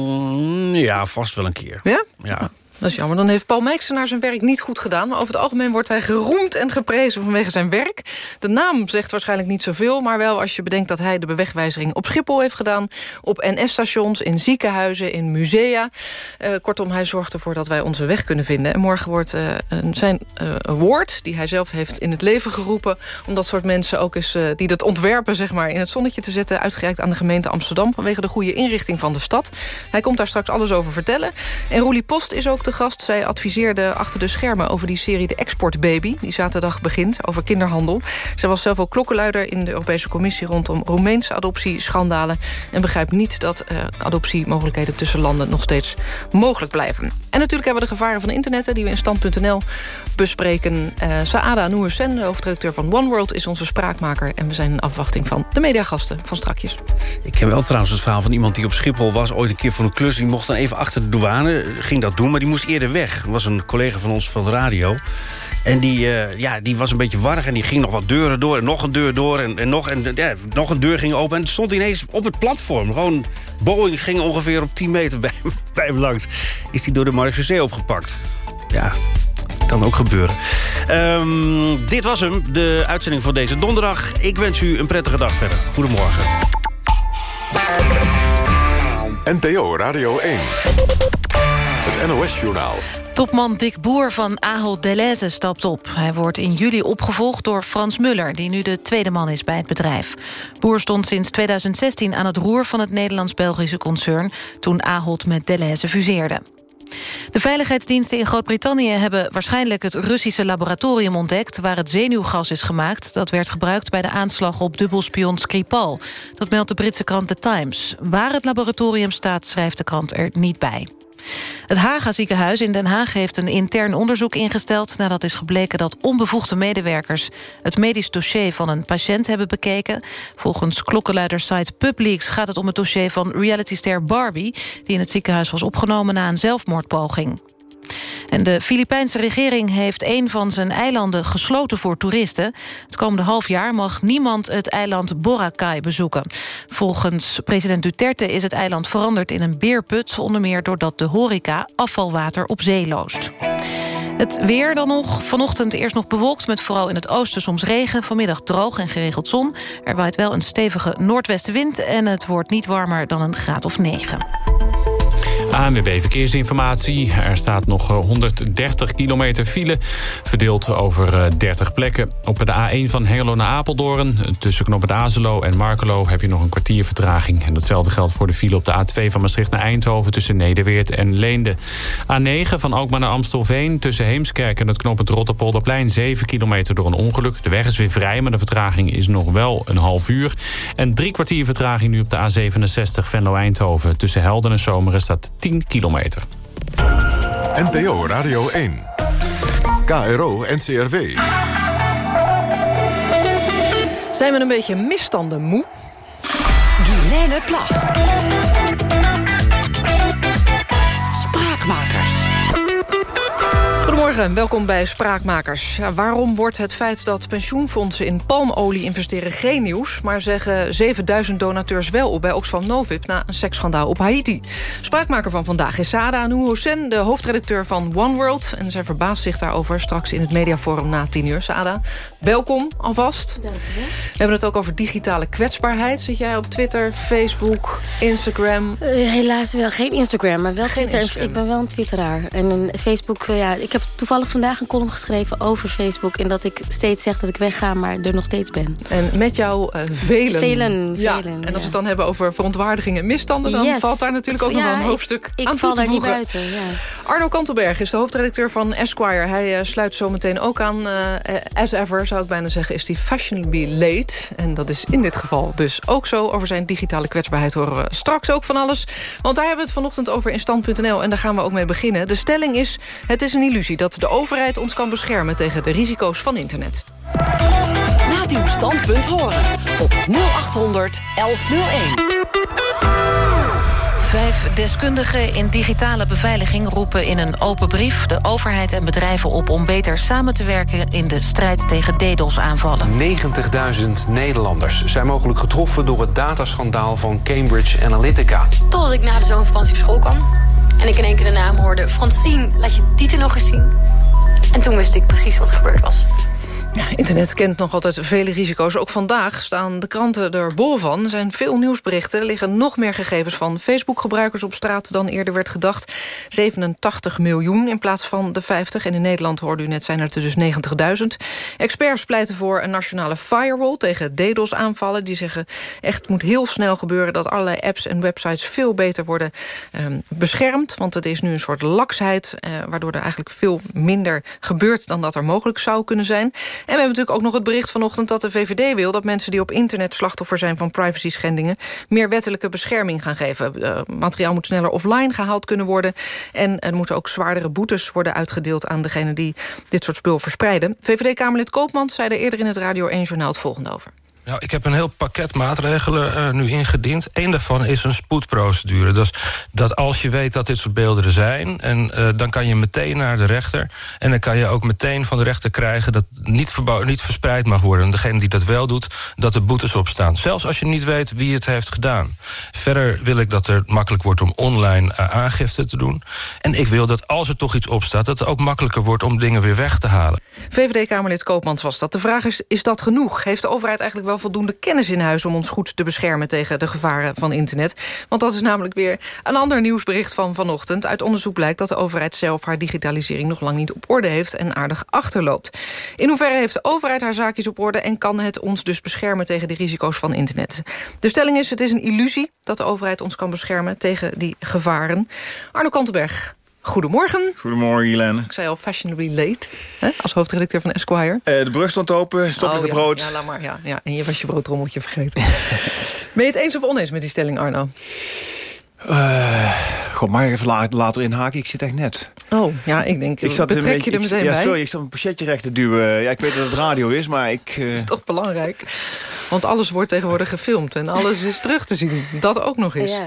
ja, vast wel een keer. Ja? Ja. Dat is jammer. Dan heeft Paul Mijksenaar zijn werk niet goed gedaan. Maar over het algemeen wordt hij geroemd en geprezen vanwege zijn werk. De naam zegt waarschijnlijk niet zoveel. Maar wel als je bedenkt dat hij de bewegwijzering op Schiphol heeft gedaan. Op NS-stations, in ziekenhuizen, in musea. Uh, kortom, hij zorgt ervoor dat wij onze weg kunnen vinden. En morgen wordt uh, zijn uh, award, die hij zelf heeft in het leven geroepen... om dat soort mensen ook eens, die dat ontwerpen zeg maar, in het zonnetje te zetten... uitgereikt aan de gemeente Amsterdam vanwege de goede inrichting van de stad. Hij komt daar straks alles over vertellen. En Roelie Post is ook de gast. Zij adviseerde achter de schermen over die serie De Export Baby... die zaterdag begint, over kinderhandel. Zij was zelf ook klokkenluider in de Europese Commissie... rondom Roemeense adoptieschandalen... en begrijpt niet dat uh, adoptiemogelijkheden tussen landen... nog steeds mogelijk blijven. En natuurlijk hebben we de gevaren van internet... die we in stand.nl bespreken. Uh, Saada Noersen, de hoofdredacteur van One World... is onze spraakmaker en we zijn in afwachting van de mediagasten van strakjes. Ik ken wel trouwens het verhaal van iemand die op Schiphol was... ooit een keer voor een klus, die mocht dan even achter de douane... ging dat doen, maar die moest eerder weg. Was een collega van ons van de radio. En die, uh, ja, die was een beetje warrig en die ging nog wat deuren door... en nog een deur door en, en, nog, en ja, nog een deur ging open. En stond ineens op het platform. Gewoon, Boeing ging ongeveer op 10 meter bij, [laughs] bij hem langs. Is die door de Marechaussee opgepakt. Ja, kan ook gebeuren. Um, dit was hem, de uitzending van deze donderdag. Ik wens u een prettige dag verder. Goedemorgen. NPO Radio 1. NOS-journaal. Topman Dick Boer van Ahold Delhaize stapt op. Hij wordt in juli opgevolgd door Frans Muller... die nu de tweede man is bij het bedrijf. Boer stond sinds 2016 aan het roer van het Nederlands-Belgische concern... toen Ahold met Delhaize fuseerde. De veiligheidsdiensten in Groot-Brittannië hebben waarschijnlijk het Russische laboratorium ontdekt waar het zenuwgas is gemaakt. Dat werd gebruikt bij de aanslag op dubbelspion Skripal. Dat meldt de Britse krant The Times. Waar het laboratorium staat schrijft de krant er niet bij. Het Haga ziekenhuis in Den Haag heeft een intern onderzoek ingesteld... nadat is gebleken dat onbevoegde medewerkers... het medisch dossier van een patiënt hebben bekeken. Volgens klokkenluidersite PubLeaks gaat het om het dossier van realityster Barbie... die in het ziekenhuis was opgenomen na een zelfmoordpoging. En de Filipijnse regering heeft een van zijn eilanden gesloten voor toeristen. Het komende half jaar mag niemand het eiland Boracay bezoeken. Volgens president Duterte is het eiland veranderd in een beerput... onder meer doordat de horeca afvalwater op zee loost. Het weer dan nog. Vanochtend eerst nog bewolkt met vooral in het oosten soms regen. Vanmiddag droog en geregeld zon. Er waait wel een stevige noordwestenwind... en het wordt niet warmer dan een graad of 9. ANWB Verkeersinformatie. Er staat nog 130 kilometer file, verdeeld over 30 plekken. Op de A1 van Hengelo naar Apeldoorn, tussen Knop het Azelo en Markelo... heb je nog een kwartier vertraging. En datzelfde geldt voor de file op de A2 van Maastricht naar Eindhoven... tussen Nederweert en Leende. A9 van Alkmaar naar Amstelveen, tussen Heemskerk en het knooppunt Rotterpolderplein... 7 kilometer door een ongeluk. De weg is weer vrij, maar de vertraging is nog wel een half uur. En drie kwartier vertraging nu op de A67 Venlo-Eindhoven. Tussen Helden en Zomeren staat 10 kilometer. NPO Radio 1. KRO NCRW. Zijn we een beetje misstanden moe? Guilaine Plag. Spraakmakers. Goedemorgen, welkom bij Spraakmakers. Ja, waarom wordt het feit dat pensioenfondsen in palmolie investeren geen nieuws... maar zeggen 7000 donateurs wel op bij Oxfam Novib... na een seksschandaal op Haiti? Spraakmaker van vandaag is Sada Nouhoussen, de hoofdredacteur van One World... en zij verbaast zich daarover straks in het mediaforum na 10 uur. Sada, welkom alvast. Dank je We hebben het ook over digitale kwetsbaarheid. Zit jij op Twitter, Facebook, Instagram? Uh, helaas wel geen Instagram, maar wel Geen Twitter. Instagram. Ik ben wel een twitteraar. En een Facebook, uh, ja, ik heb toevallig vandaag een column geschreven over Facebook... en dat ik steeds zeg dat ik wegga, maar er nog steeds ben. En met jou uh, velen. Velen, ja. velen, En als we het dan hebben over verontwaardigingen en misstanden... dan Yes. valt daar natuurlijk ook nog wel een ik- hoofdstuk ik aan val toe te daar niet buiten, ja. Arno Kantelberg is de hoofdredacteur van Esquire. Hij eh, sluit zometeen ook aan. eh, as ever, zou ik bijna zeggen, is hij fashionably late. En dat is in dit geval dus ook zo. Over zijn digitale kwetsbaarheid horen we straks ook van alles. Want daar hebben we het vanochtend over in stand.nl. En daar gaan we ook mee beginnen. De stelling is, het is een illusie dat de overheid ons kan beschermen... tegen de risico's van internet. Laat uw standpunt horen op 0800 1101. Vijf deskundigen in digitale beveiliging roepen in een open brief... de overheid en bedrijven op om beter samen te werken... in de strijd tegen DDoS-aanvallen. 90.000 Nederlanders zijn mogelijk getroffen door het dataschandaal van Cambridge Analytica. Totdat ik na de zomervakantie op school kwam. En ik in één keer de naam hoorde... Francine, laat je titel nog eens zien. En toen wist ik precies wat gebeurd was. Internet kent nog altijd vele risico's. Ook vandaag staan de kranten er bol van. Er zijn veel nieuwsberichten. Er liggen nog meer gegevens van Facebook-gebruikers op straat... dan eerder werd gedacht. 87 miljoen in plaats van de 50. En in Nederland, hoorde u net, zijn er dus 90.000. Experts pleiten voor een nationale firewall... tegen DDoS-aanvallen. Die zeggen, echt moet heel snel gebeuren... dat allerlei apps en websites veel beter worden ehm, beschermd. Want het is nu een soort laksheid... Eh, waardoor er eigenlijk veel minder gebeurt... dan dat er mogelijk zou kunnen zijn. En we hebben natuurlijk ook nog het bericht vanochtend dat de VVD wil... dat mensen die op internet slachtoffer zijn van privacy schendingen... meer wettelijke bescherming gaan geven. Uh, materiaal moet sneller offline gehaald kunnen worden. En er moeten ook zwaardere boetes worden uitgedeeld... aan degenen die dit soort spul verspreiden. VVD-Kamerlid Koopmans zei er eerder in het Radio 1-journaal het volgende over. Nou, ik heb een heel pakket maatregelen uh, nu ingediend. Eén daarvan is een spoedprocedure. Dus dat als je weet dat dit soort beelden er zijn... En, uh, dan kan je meteen naar de rechter. En dan kan je ook meteen van de rechter krijgen... dat niet, niet verspreid mag worden. En degene die dat wel doet, dat er boetes op staan. Zelfs als je niet weet wie het heeft gedaan. Verder wil ik dat er makkelijk wordt om online uh, aangifte te doen. En ik wil dat als er toch iets opstaat... dat het ook makkelijker wordt om dingen weer weg te halen. VVD-Kamerlid Koopmans was dat. De vraag is, is dat genoeg? Heeft de overheid eigenlijk wel voldoende kennis in huis... om ons goed te beschermen tegen de gevaren van internet? Want dat is namelijk weer een ander nieuwsbericht van vanochtend. Uit onderzoek blijkt dat de overheid zelf haar digitalisering... nog lang niet op orde heeft en aardig achterloopt. In hoeverre heeft de overheid haar zaakjes op orde... en kan het ons dus beschermen tegen de risico's van internet? De stelling is, het is een illusie dat de overheid ons kan beschermen... tegen die gevaren. Arno Kantenberg, Goedemorgen. Goedemorgen, Helene. Ik zei al fashionably late, hè, als hoofdredacteur van Esquire. Uh, de brug stond open, stop oh, met ja, de brood. Ja, laat maar. Ja, ja. En je was je broodrommeltje vergeten. [laughs] ben je het eens of oneens met die stelling, Arno? Uh, God, ik even la- later inhaken? Ik zit echt net. Oh, ja, ik denk, Ik zat betrek een je beetje- er ik- meteen ja, bij? sorry, ik zat een pochetje recht te duwen. Ja, ik weet dat het radio is, maar ik... eh, [laughs] is toch belangrijk. Want alles wordt tegenwoordig gefilmd en alles is terug te zien. Dat ook nog eens. Ja.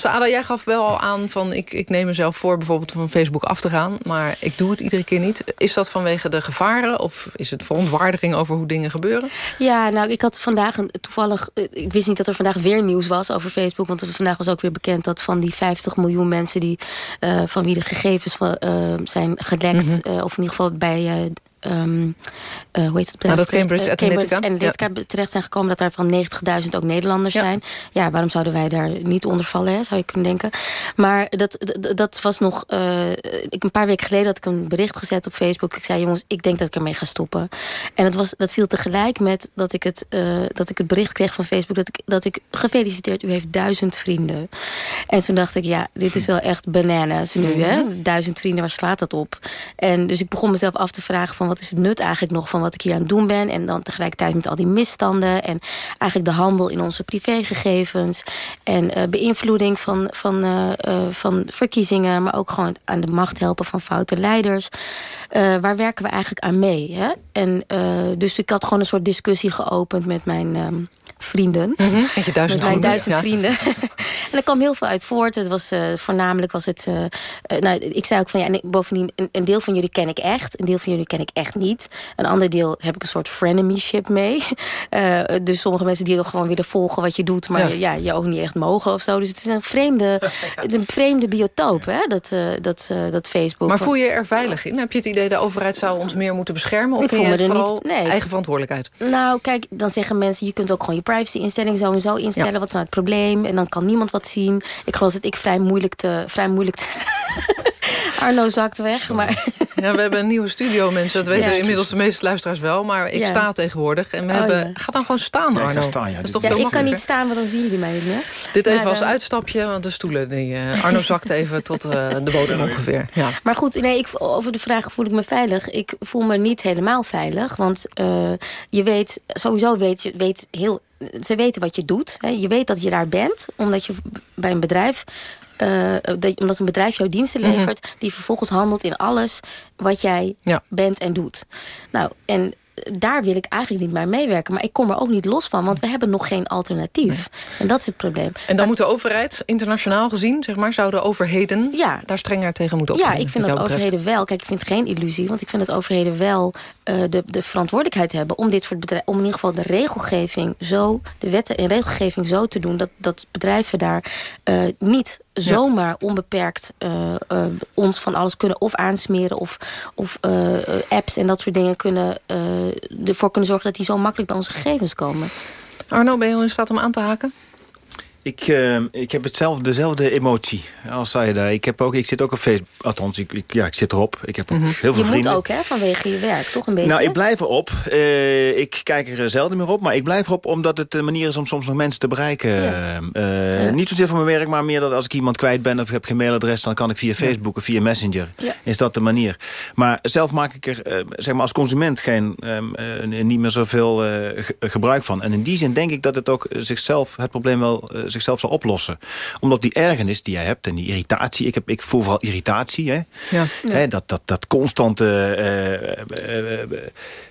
Saada, jij gaf wel al aan van... Ik, ik neem mezelf voor bijvoorbeeld van Facebook af te gaan... maar ik doe het iedere keer niet. Is dat vanwege de gevaren of is het verontwaardiging over hoe dingen gebeuren? Ja, nou, ik had vandaag een, toevallig... eh, Ik wist niet dat er vandaag weer nieuws was over Facebook. Want vandaag was ook weer bekend dat van die 50 miljoen mensen... Die, eh, van wie de gegevens van, eh, zijn gelekt... Mhm. of in ieder geval bij... eh, ehm, eh, hoe heet het? Nou, dat bedrijf? Cambridge Eh, Analytica. Analytica terecht zijn gekomen... dat daar van 90.000 ook Nederlanders zijn. Ja, waarom zouden wij daar niet onder vallen, hè, zou je kunnen denken. Maar dat, dat, dat was nog... eh, ik, een paar weken geleden had ik een bericht gezet op Facebook. Ik zei, jongens, ik denk dat ik ermee ga stoppen. En het was, dat viel tegelijk met dat ik, het, eh, dat ik het bericht kreeg van Facebook... dat ik, dat ik gefeliciteerd, u heeft duizend vrienden. En toen dacht ik, ja, dit is wel echt bananas nu, hè? Duizend vrienden, waar slaat dat op? En dus ik begon mezelf af te vragen van... wat is het nut eigenlijk nog van wat ik hier aan het doen ben? En dan tegelijkertijd met al die misstanden... en eigenlijk de handel in onze privégegevens... en eh, beïnvloeding van, van, eh, eh, van verkiezingen... maar ook gewoon aan de macht helpen van foute leiders. Waar werken we eigenlijk aan mee? Hè? En, dus ik had gewoon een soort discussie geopend met mijn... vrienden. Met je duizend Met vrienden, duizend ja. vrienden. [laughs] en er kwam heel veel uit voort. Het was, eh, voornamelijk was het... eh, eh, nou, ik zei ook van ja, en bovendien, een, een deel van jullie ken ik echt. Een deel van jullie ken ik echt niet. Een ander deel heb ik een soort frenemyship mee. [laughs] Dus sommige mensen die gewoon willen volgen wat je doet... maar Ja. ja. je ook niet echt mogen of zo. Dus het is een vreemde, [laughs] het is een vreemde biotoop, hè, dat, dat, dat Facebook. Maar voel je er veilig in? Heb je het idee de overheid zou ons meer moeten beschermen? Of Ik voel je me er niet- nee. eigen verantwoordelijkheid? Nou, kijk, dan zeggen mensen... je kunt ook gewoon je privacy-instelling zo en zo instellen. Ja. Wat is nou het probleem? En dan kan niemand wat zien. Ik geloof dat ik vrij moeilijk te... Vrij moeilijk te [laughs] Arno zakt weg, maar... Ja, we hebben een nieuwe studio, mensen. Dat weten Ja. inmiddels de meeste luisteraars wel. Maar ik Ja. sta tegenwoordig. En we Oh, hebben... ja. Ga dan gewoon staan, Ja, ik Arno. staan, ja. Dat is Dit- toch Ja, veel ik kan niet staan, want dan zien jullie mij niet meer. Dit even Maar, als uitstapje, want de stoelen... Die, eh, Arno zakt even tot eh, de bodem ongeveer. Ja. Maar goed, nee, ik, over de vraag voel ik me veilig. Ik voel me niet helemaal veilig. Want eh, je weet, sowieso weet je weet heel. Ze weten wat je doet. Hè. Je weet dat je daar bent, omdat je bij een bedrijf. eh, dat, omdat een bedrijf jouw diensten Mhm. levert, die vervolgens handelt in alles wat jij Ja. bent en doet. Nou, en daar wil ik eigenlijk niet meer meewerken. Maar ik kom er ook niet los van, want we hebben nog geen alternatief. En dat is het probleem. En dan moet de overheid, internationaal gezien, zeg maar... zouden overheden Ja. daar strenger tegen moeten Ja, optreden? ik vind dat overheden wel. Kijk, ik vind het geen illusie. Want ik vind dat overheden wel eh, de, de verantwoordelijkheid hebben om dit soort bedrijven. om in ieder geval de regelgeving zo. de wetten en regelgeving zo te doen. dat, dat bedrijven daar eh, niet zomaar onbeperkt eh, eh, ons van alles kunnen of aansmeren. of, of eh, apps en dat soort dingen kunnen. ervoor kunnen zorgen dat die zo makkelijk bij onze gegevens komen. Arno, ben je al in staat om aan te haken? Ik, eh, ik heb hetzelfde, dezelfde emotie als zij daar. Ik, heb ook, ik zit ook op Facebook. Althans, ik, ik- ja, ik zit erop. Ik heb ook heel veel Mhm. je moet vrienden. ook, hè, vanwege je werk, toch een beetje? Nou, ik blijf erop. Eh, ik kijk er zelden meer op. Maar ik blijf erop omdat het een manier is om soms nog mensen te bereiken. Ja. Eh, Ja. Niet zozeer voor mijn werk, maar meer dat als ik iemand kwijt ben... of ik heb geen mailadres, dan kan ik via Facebook of via Messenger. Is dat de manier. Maar zelf maak ik er eh, zeg maar als consument geen, ehm, eh, niet meer zoveel ge- gebruik van. En in die zin denk ik dat het ook zichzelf, het probleem wel zichzelf zal oplossen. omdat die ergernis die jij hebt en die irritatie... ik, heb, ik voel vooral irritatie, hè? Ja. Hè, dat, dat, dat constante... eh, eh,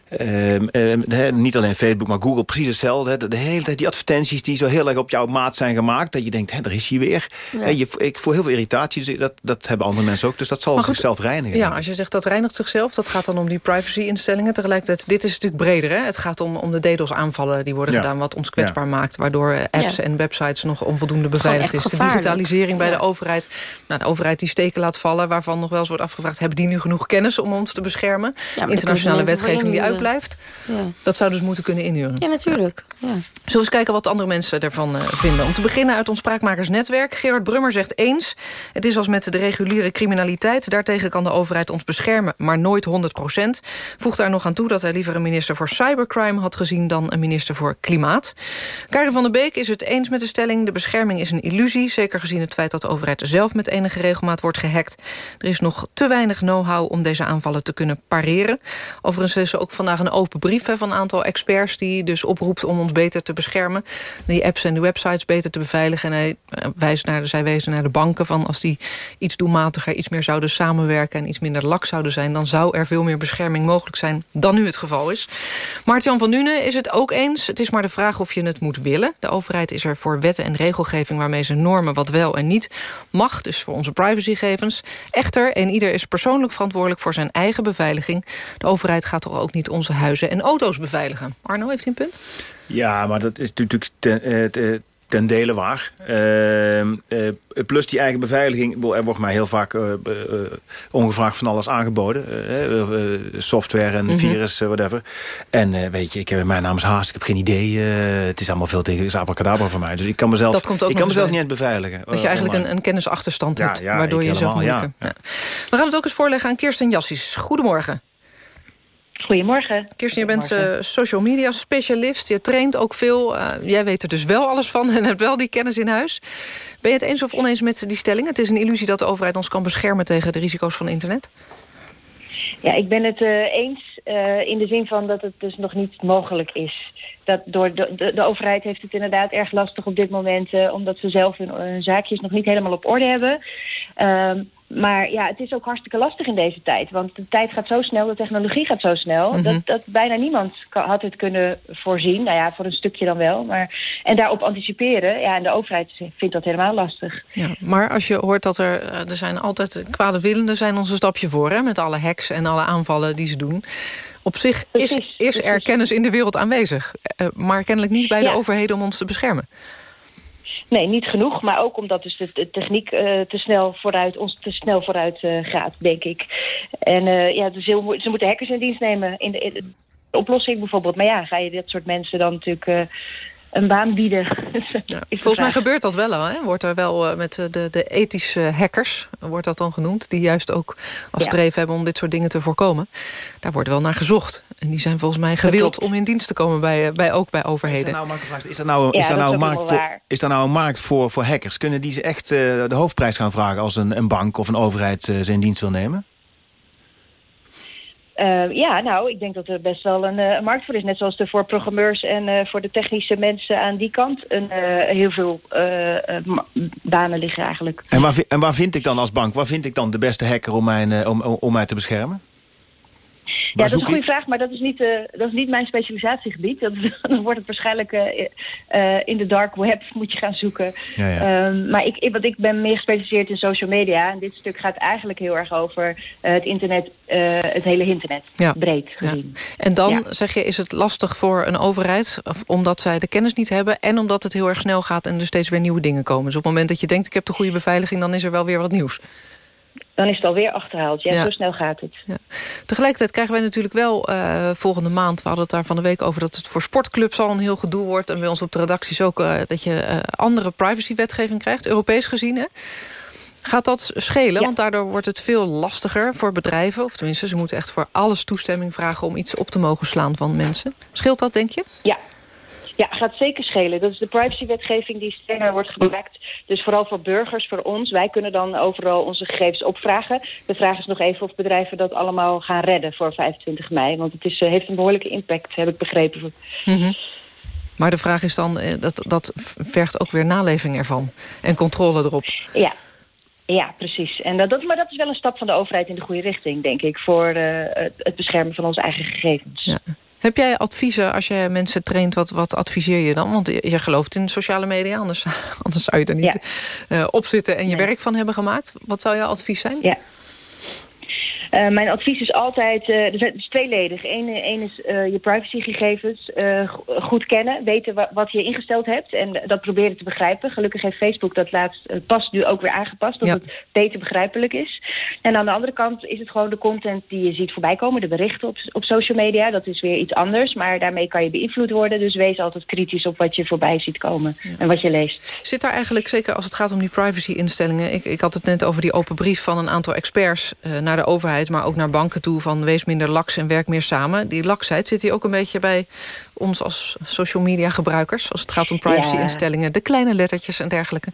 eh, Ehm, ehm, niet alleen Facebook, maar Google precies hetzelfde. hè. De, de hele tijd die advertenties die zo heel erg op jouw maat zijn gemaakt. Dat je denkt, hè, daar is hij weer. Ja. Je, ik voel heel veel irritatie. Dus dat, dat hebben andere mensen ook. Dus dat zal goed, zichzelf reinigen. Ja, als je zegt dat reinigt zichzelf, dat gaat dan om die privacy-instellingen. Tegelijkertijd, dit is natuurlijk breder. Hè? Het gaat om, om de DDoS-aanvallen die worden Ja. gedaan... wat ons kwetsbaar maakt, waardoor eh, apps Ja. en websites nog onvoldoende beveiligd is. De digitalisering bij de overheid. Nou, de overheid die steken laat vallen, waarvan nog wel eens wordt afgevraagd... hebben die nu genoeg kennis om ons te beschermen? Internationale wetgeving die inhuren. Uitblijft. Ja. Dat zou dus moeten kunnen inhuren. Ja, natuurlijk. Ja. Zullen we eens kijken wat andere mensen ervan eh, vinden? Om te beginnen uit ons Spraakmakersnetwerk. Gerard Brummer zegt eens... het is als met de reguliere criminaliteit. Daartegen kan de overheid ons beschermen, maar nooit 100 procent. Voegt daar nog aan toe dat hij liever een minister voor cybercrime had gezien... dan een minister voor klimaat. Karin van der Beek is het eens met de stelling... de bescherming is een illusie, zeker gezien het feit dat de overheid zelf... met enige regelmaat wordt gehackt. Er is nog te weinig know-how om deze aanvallen te kunnen pareren. Overigens is ze ook vanuit vandaag een open brief van een aantal experts... die dus oproept om ons beter te beschermen. Die apps en de websites beter te beveiligen. En hij eh, wijst naar, zij wezen naar de banken van... als die iets doelmatiger, iets meer zouden samenwerken... en iets minder lak zouden zijn... dan zou er veel meer bescherming mogelijk zijn dan nu het geval is. Mart-Jan van Nuenen is het ook eens. Het is maar de vraag of je het moet willen. De overheid is er voor wetten en regelgeving... waarmee ze normen wat wel en niet mag. Dus voor onze privacygegevens. Echter, en ieder is persoonlijk verantwoordelijk voor zijn eigen beveiliging. De overheid gaat toch ook niet onze huizen en auto's beveiligen. Arno, heeft een punt? Ja, maar dat is natuurlijk ten, eh, ten dele waar. Uh, uh, plus die eigen beveiliging. Er wordt mij heel vaak uh, ongevraagd van alles aangeboden. software en mm -hmm. virus, whatever. En weet je, ik heb, mijn naam is Haast. Ik heb geen idee. het is allemaal veel tegen is abracadabra voor mij. Dus ik kan mezelf, ik kan mezelf niet eens beveiligen. Dat je eigenlijk een, een kennisachterstand ja, hebt. Ja, waardoor je jezelf moeilijk ja. We gaan het ook eens voorleggen aan Kirsten Jassies. Goedemorgen. Goedemorgen. Kirsten, je bent uh, social media specialist. Je traint ook veel. Uh, jij weet er dus wel alles van [laughs] en hebt wel die kennis in huis. Ben je het eens of oneens met die stelling? Het is een illusie dat de overheid ons kan beschermen tegen de risico's van internet? Ja, ik ben het uh, eens in de zin van dat het dus nog niet mogelijk is. Dat door de, de, de overheid heeft het inderdaad erg lastig op dit moment... omdat ze zelf hun zaakjes nog niet helemaal op orde hebben. Maar ja, het is ook hartstikke lastig in deze tijd. Want de tijd gaat zo snel, de technologie gaat zo snel... Mhm. dat, dat bijna niemand had het kunnen voorzien. Nou ja, voor een stukje dan wel. Maar, en daarop anticiperen, ja, en de overheid vindt dat helemaal lastig. Ja, maar als je hoort dat er... er zijn altijd kwade willenden zijn ons een stapje voor... Hè, met alle hacks en alle aanvallen die ze doen. Op zich is, is er kennis in de wereld aanwezig. Eh, maar kennelijk niet bij de overheden om ons te beschermen. Nee, niet genoeg. Maar ook omdat dus de, techniek uh, te snel vooruit, ons te snel vooruit uh, gaat, denk ik. En uh, ja, dus heel, ze moeten hackers in dienst nemen in de, in de, oplossing bijvoorbeeld. Maar ja, ga je dit soort mensen dan natuurlijk een baan bieden. [laughs] Ja, volgens mij gebeurt dat wel al. Hè? Wordt er wel uh, met de, de ethische hackers, wordt dat dan genoemd... die juist ook als streven ja. hebben om dit soort dingen te voorkomen. Daar wordt wel naar gezocht. En die zijn volgens mij gewild om in dienst te komen... bij, bij ook bij overheden. Is dat nou, is dat nou, is dat nou, een, markt voor, is dat nou een markt voor, voor hackers? Kunnen die ze echt uh, de hoofdprijs gaan vragen... als een, een bank of een overheid uh, ze in dienst wil nemen? Uh, ja, nou, ik denk dat er best wel een, een, markt voor is. Net zoals er voor programmeurs en uh, voor de technische mensen aan die kant een, heel veel banen liggen eigenlijk. En waar, en waar vind ik dan als bank, waar vind ik dan de beste hacker om om, om mij te beschermen? Ja, dat is een goede vraag, maar dat is niet, uh, dat is niet mijn specialisatiegebied. Dat, [laughs] dan wordt het waarschijnlijk uh, uh, in de dark web [laughs] moet je gaan zoeken. Ja, ja. Um, maar ik, want ik ben meer gespecialiseerd in social media. En dit stuk gaat eigenlijk heel erg over het internet, het hele internet, ja. breed gezien. En dan, zeg je, is het lastig voor een overheid... omdat zij de kennis niet hebben... en omdat het heel erg snel gaat en er steeds weer nieuwe dingen komen. Dus op het moment dat je denkt, ik heb de goede beveiliging... dan is er wel weer wat nieuws dan is het alweer achterhaald. Ja, zo snel gaat het. Ja. Tegelijkertijd krijgen wij natuurlijk wel uh, volgende maand... we hadden het daar van de week over dat het voor sportclubs al een heel gedoe wordt... en bij ons op de redacties ook uh, dat je uh, andere privacywetgeving krijgt, Europees gezien. Hè? Gaat dat schelen? Ja. Want daardoor wordt het veel lastiger voor bedrijven. Of tenminste, ze moeten echt voor alles toestemming vragen... om iets op te mogen slaan van mensen. Scheelt dat, denk je? Ja, ja, gaat zeker schelen. Dat is de privacywetgeving die strenger wordt gebruikt. Dus vooral voor burgers, voor ons. Wij kunnen dan overal onze gegevens opvragen. De vraag is nog even of bedrijven dat allemaal gaan redden voor 25 mei. Want het is, heeft een behoorlijke impact, heb ik begrepen. Mm -hmm. Maar de vraag is dan, dat, dat vergt ook weer naleving ervan. En controle erop. Ja, ja, precies. En dat, maar dat is wel een stap van de overheid in de goede richting, denk ik... voor uh, het beschermen van onze eigen gegevens. Ja. Heb jij adviezen als je mensen traint? Wat, wat adviseer je dan? Want je, gelooft in sociale media, anders, [laughs] anders zou je er niet ja. uh, op zitten en je nee. werk van hebben gemaakt. Wat zou jouw advies zijn? Ja. Uh, mijn advies is altijd, uh, het is tweeledig. Eén is uh, je privacygegevens goed kennen, weten wa wat je ingesteld hebt en dat proberen te begrijpen. Gelukkig heeft Facebook dat laatst pas nu ook weer aangepast, dat ja. het beter begrijpelijk is. En aan de andere kant is het gewoon de content die je ziet voorbij komen, de berichten op, op social media. Dat is weer iets anders, maar daarmee kan je beïnvloed worden. Dus wees altijd kritisch op wat je voorbij ziet komen ja. en wat je leest. Zit daar eigenlijk, zeker als het gaat om die privacy-instellingen... Ik, ik had het net over die open brief van een aantal experts naar de overheid maar ook naar banken toe... van wees minder laks en werk meer samen. Die laksheid zit die ook een beetje bij ons als social media gebruikers... als het gaat om privacy-instellingen, de kleine lettertjes en dergelijke?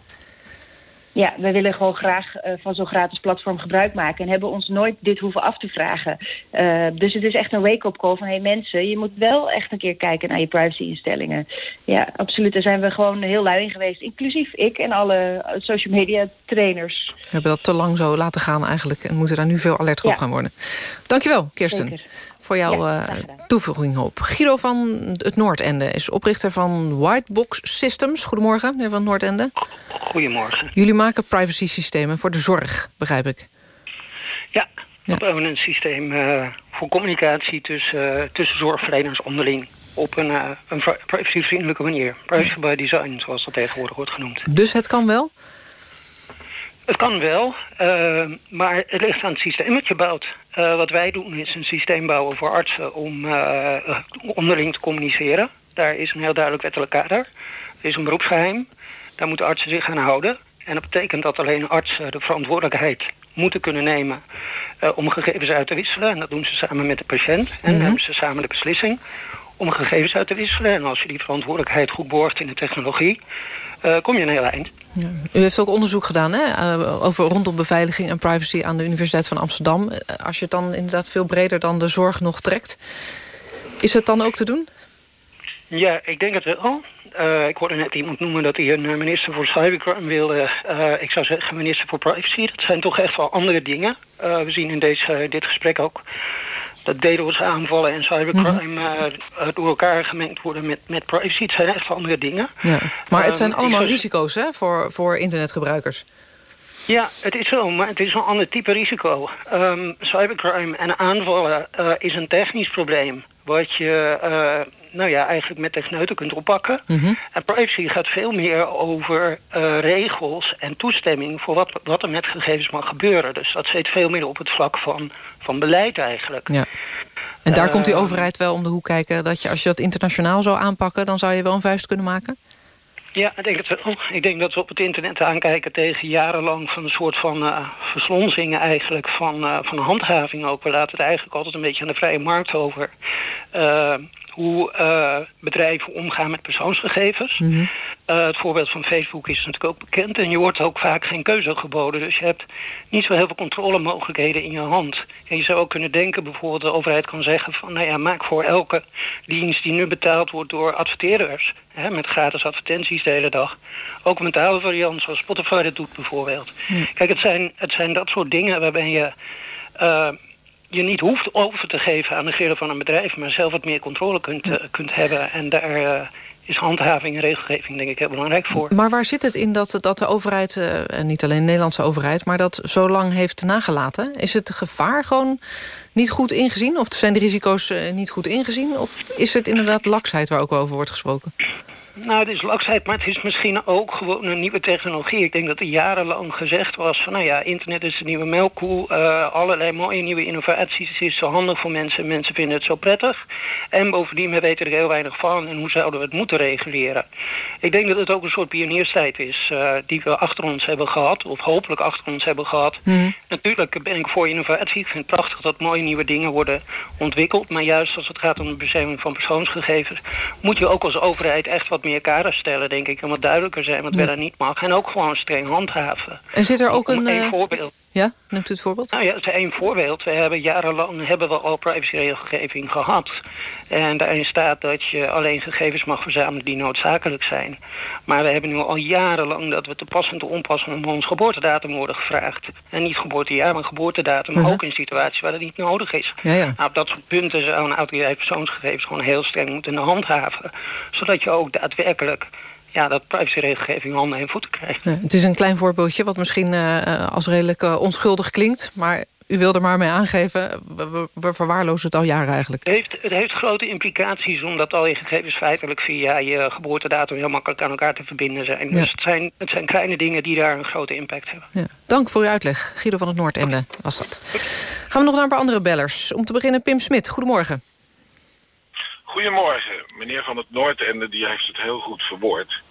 Ja, we willen gewoon graag uh, van zo'n gratis platform gebruik maken. En hebben ons nooit dit hoeven af te vragen. Uh, dus het is echt een wake-up call van... hé hey, mensen, je moet wel echt een keer kijken naar je privacy-instellingen. Ja, absoluut. Daar zijn we gewoon heel lui in geweest. Inclusief ik en alle social media trainers. We hebben dat te lang zo laten gaan eigenlijk. En moeten daar nu veel alert op ja. gaan worden. Dankjewel, Kirsten. Zeker voor jouw ja, uh, toevoeging op. Guido van het Noordende is oprichter van Whitebox Systems. Goedemorgen, meneer van het Noordende. Goedemorgen. Jullie maken privacy systemen voor de zorg, begrijp ik. Ja, ja. we hebben een systeem uh, voor communicatie tussen, uh, tussen zorgverleners onderling op een, uh, een privacyvriendelijke manier. Privacy by design, zoals dat tegenwoordig wordt genoemd. Dus het kan wel? Het kan wel, uh, maar het ligt aan het systeem wat je bouwt. Uh, wat wij doen is een systeem bouwen voor artsen om uh, onderling te communiceren. Daar is een heel duidelijk wettelijk kader. Er is een beroepsgeheim. Daar moeten artsen zich aan houden. En dat betekent dat alleen artsen de verantwoordelijkheid moeten kunnen nemen... om gegevens uit te wisselen. En dat doen ze samen met de patiënt. En mm -hmm. hebben ze samen de beslissing om gegevens uit te wisselen. En als je die verantwoordelijkheid goed borgt in de technologie... Uh, kom je een heel eind. Ja. U heeft ook onderzoek gedaan hè? Uh, over rondom beveiliging en privacy aan de Universiteit van Amsterdam. Uh, als je het dan inderdaad veel breder dan de zorg nog trekt. Is het dan ook te doen? Ja, ik denk het wel. Uh, ik hoorde net iemand noemen dat hij een minister voor cybercrime wilde. Uh, ik zou zeggen minister voor privacy. Dat zijn toch echt wel andere dingen. Uh, we zien in deze, dit gesprek ook dat DDoS aanvallen en cybercrime mm -hmm. uh, door elkaar gemengd worden met, met privacy. Het zijn echt andere dingen. Ja. Maar het zijn allemaal risico's hè, voor, voor internetgebruikers. Ja, het is zo, maar het is een ander type risico. Um, cybercrime en aanvallen uh, is een technisch probleem. Wat je nou ja, eigenlijk met techneuten kunt oppakken. Mm -hmm. En privacy gaat veel meer over uh, regels en toestemming... voor wat, wat er met gegevens mag gebeuren. Dus dat zit veel meer op het vlak van, van beleid eigenlijk. Ja. En daar uh, komt die overheid wel om de hoek kijken... dat je als je dat internationaal zou aanpakken... dan zou je wel een vuist kunnen maken? Ja, ik denk, dat we, ik denk dat we op het internet aankijken tegen jarenlang van een soort van uh, verslonzingen eigenlijk van, uh, van handhaving ook. We laten het eigenlijk altijd een beetje aan de vrije markt over. Uh, hoe uh, bedrijven omgaan met persoonsgegevens. Mm -hmm. uh, het voorbeeld van Facebook is natuurlijk ook bekend. En je wordt ook vaak geen keuze geboden. Dus je hebt niet zo heel veel controlemogelijkheden in je hand. En je zou ook kunnen denken, bijvoorbeeld de overheid kan zeggen... van nou ja, maak voor elke dienst die nu betaald wordt door adverteerders... Hè, met gratis advertenties de hele dag... ook een betaalvariant zoals Spotify dat doet bijvoorbeeld. Mm. Kijk, het zijn, het zijn dat soort dingen waarbij je... Uh, je niet hoeft over te geven aan de grillen van een bedrijf... maar zelf wat meer controle kunt, uh, kunt hebben. En daar uh, is handhaving en regelgeving denk ik heel belangrijk voor. Maar waar zit het in dat, dat de overheid, uh, en niet alleen de Nederlandse overheid... maar dat zo lang heeft nagelaten? Is het gevaar gewoon niet goed ingezien? Of zijn de risico's niet goed ingezien? Of is het inderdaad laksheid waar ook over wordt gesproken? Nou, het is laksheid, maar het is misschien ook gewoon een nieuwe technologie. Ik denk dat er jarenlang gezegd was van... nou ja, internet is de nieuwe melkkoe. Uh, allerlei mooie nieuwe innovaties. Het is zo handig voor mensen. Mensen vinden het zo prettig. En bovendien, we weten er heel weinig van. En hoe zouden we het moeten reguleren? Ik denk dat het ook een soort pionierstijd is... Uh, die we achter ons hebben gehad. Of hopelijk achter ons hebben gehad. Mm. Natuurlijk ben ik voor innovatie. Ik vind het prachtig dat mooie nieuwe dingen worden ontwikkeld. Maar juist als het gaat om de bescherming van persoonsgegevens... moet je ook als overheid echt wat meer kaders stellen, denk ik. En wat duidelijker zijn wat ja. en niet mag. En ook gewoon streng handhaven. En zit er ook een... een voorbeeld. Ja, neemt u het voorbeeld? Nou ja, het is één voorbeeld. We hebben jarenlang hebben we al privacyregelgeving gehad. En daarin staat dat je alleen gegevens mag verzamelen die noodzakelijk zijn. Maar we hebben nu al jarenlang dat we te passend te onpassen om ons geboortedatum worden gevraagd. En niet geboortejaar, maar geboortedatum. Uh -huh. Ook in situaties waar dat niet nodig is. Ja, ja. Nou, op dat soort punten zou een autoriteit persoonsgegevens gewoon heel streng moeten handhaven. Zodat je ook daadwerkelijk ja, dat privacyregelgeving handen en voeten krijgt. Ja, het is een klein voorbeeldje wat misschien uh, als redelijk uh, onschuldig klinkt... maar u wilde er maar mee aangeven, we, we verwaarlozen het al jaren eigenlijk. Het heeft, het heeft grote implicaties omdat al je gegevens feitelijk via je geboortedatum heel makkelijk aan elkaar te verbinden zijn. Ja. Dus het zijn, het zijn kleine dingen die daar een grote impact hebben. Ja. Dank voor uw uitleg. Guido van het Noordende was dat. Gaan we nog naar een paar andere bellers. Om te beginnen Pim Smit, goedemorgen. Goedemorgen. Meneer van het Noordende die heeft het heel goed verwoord.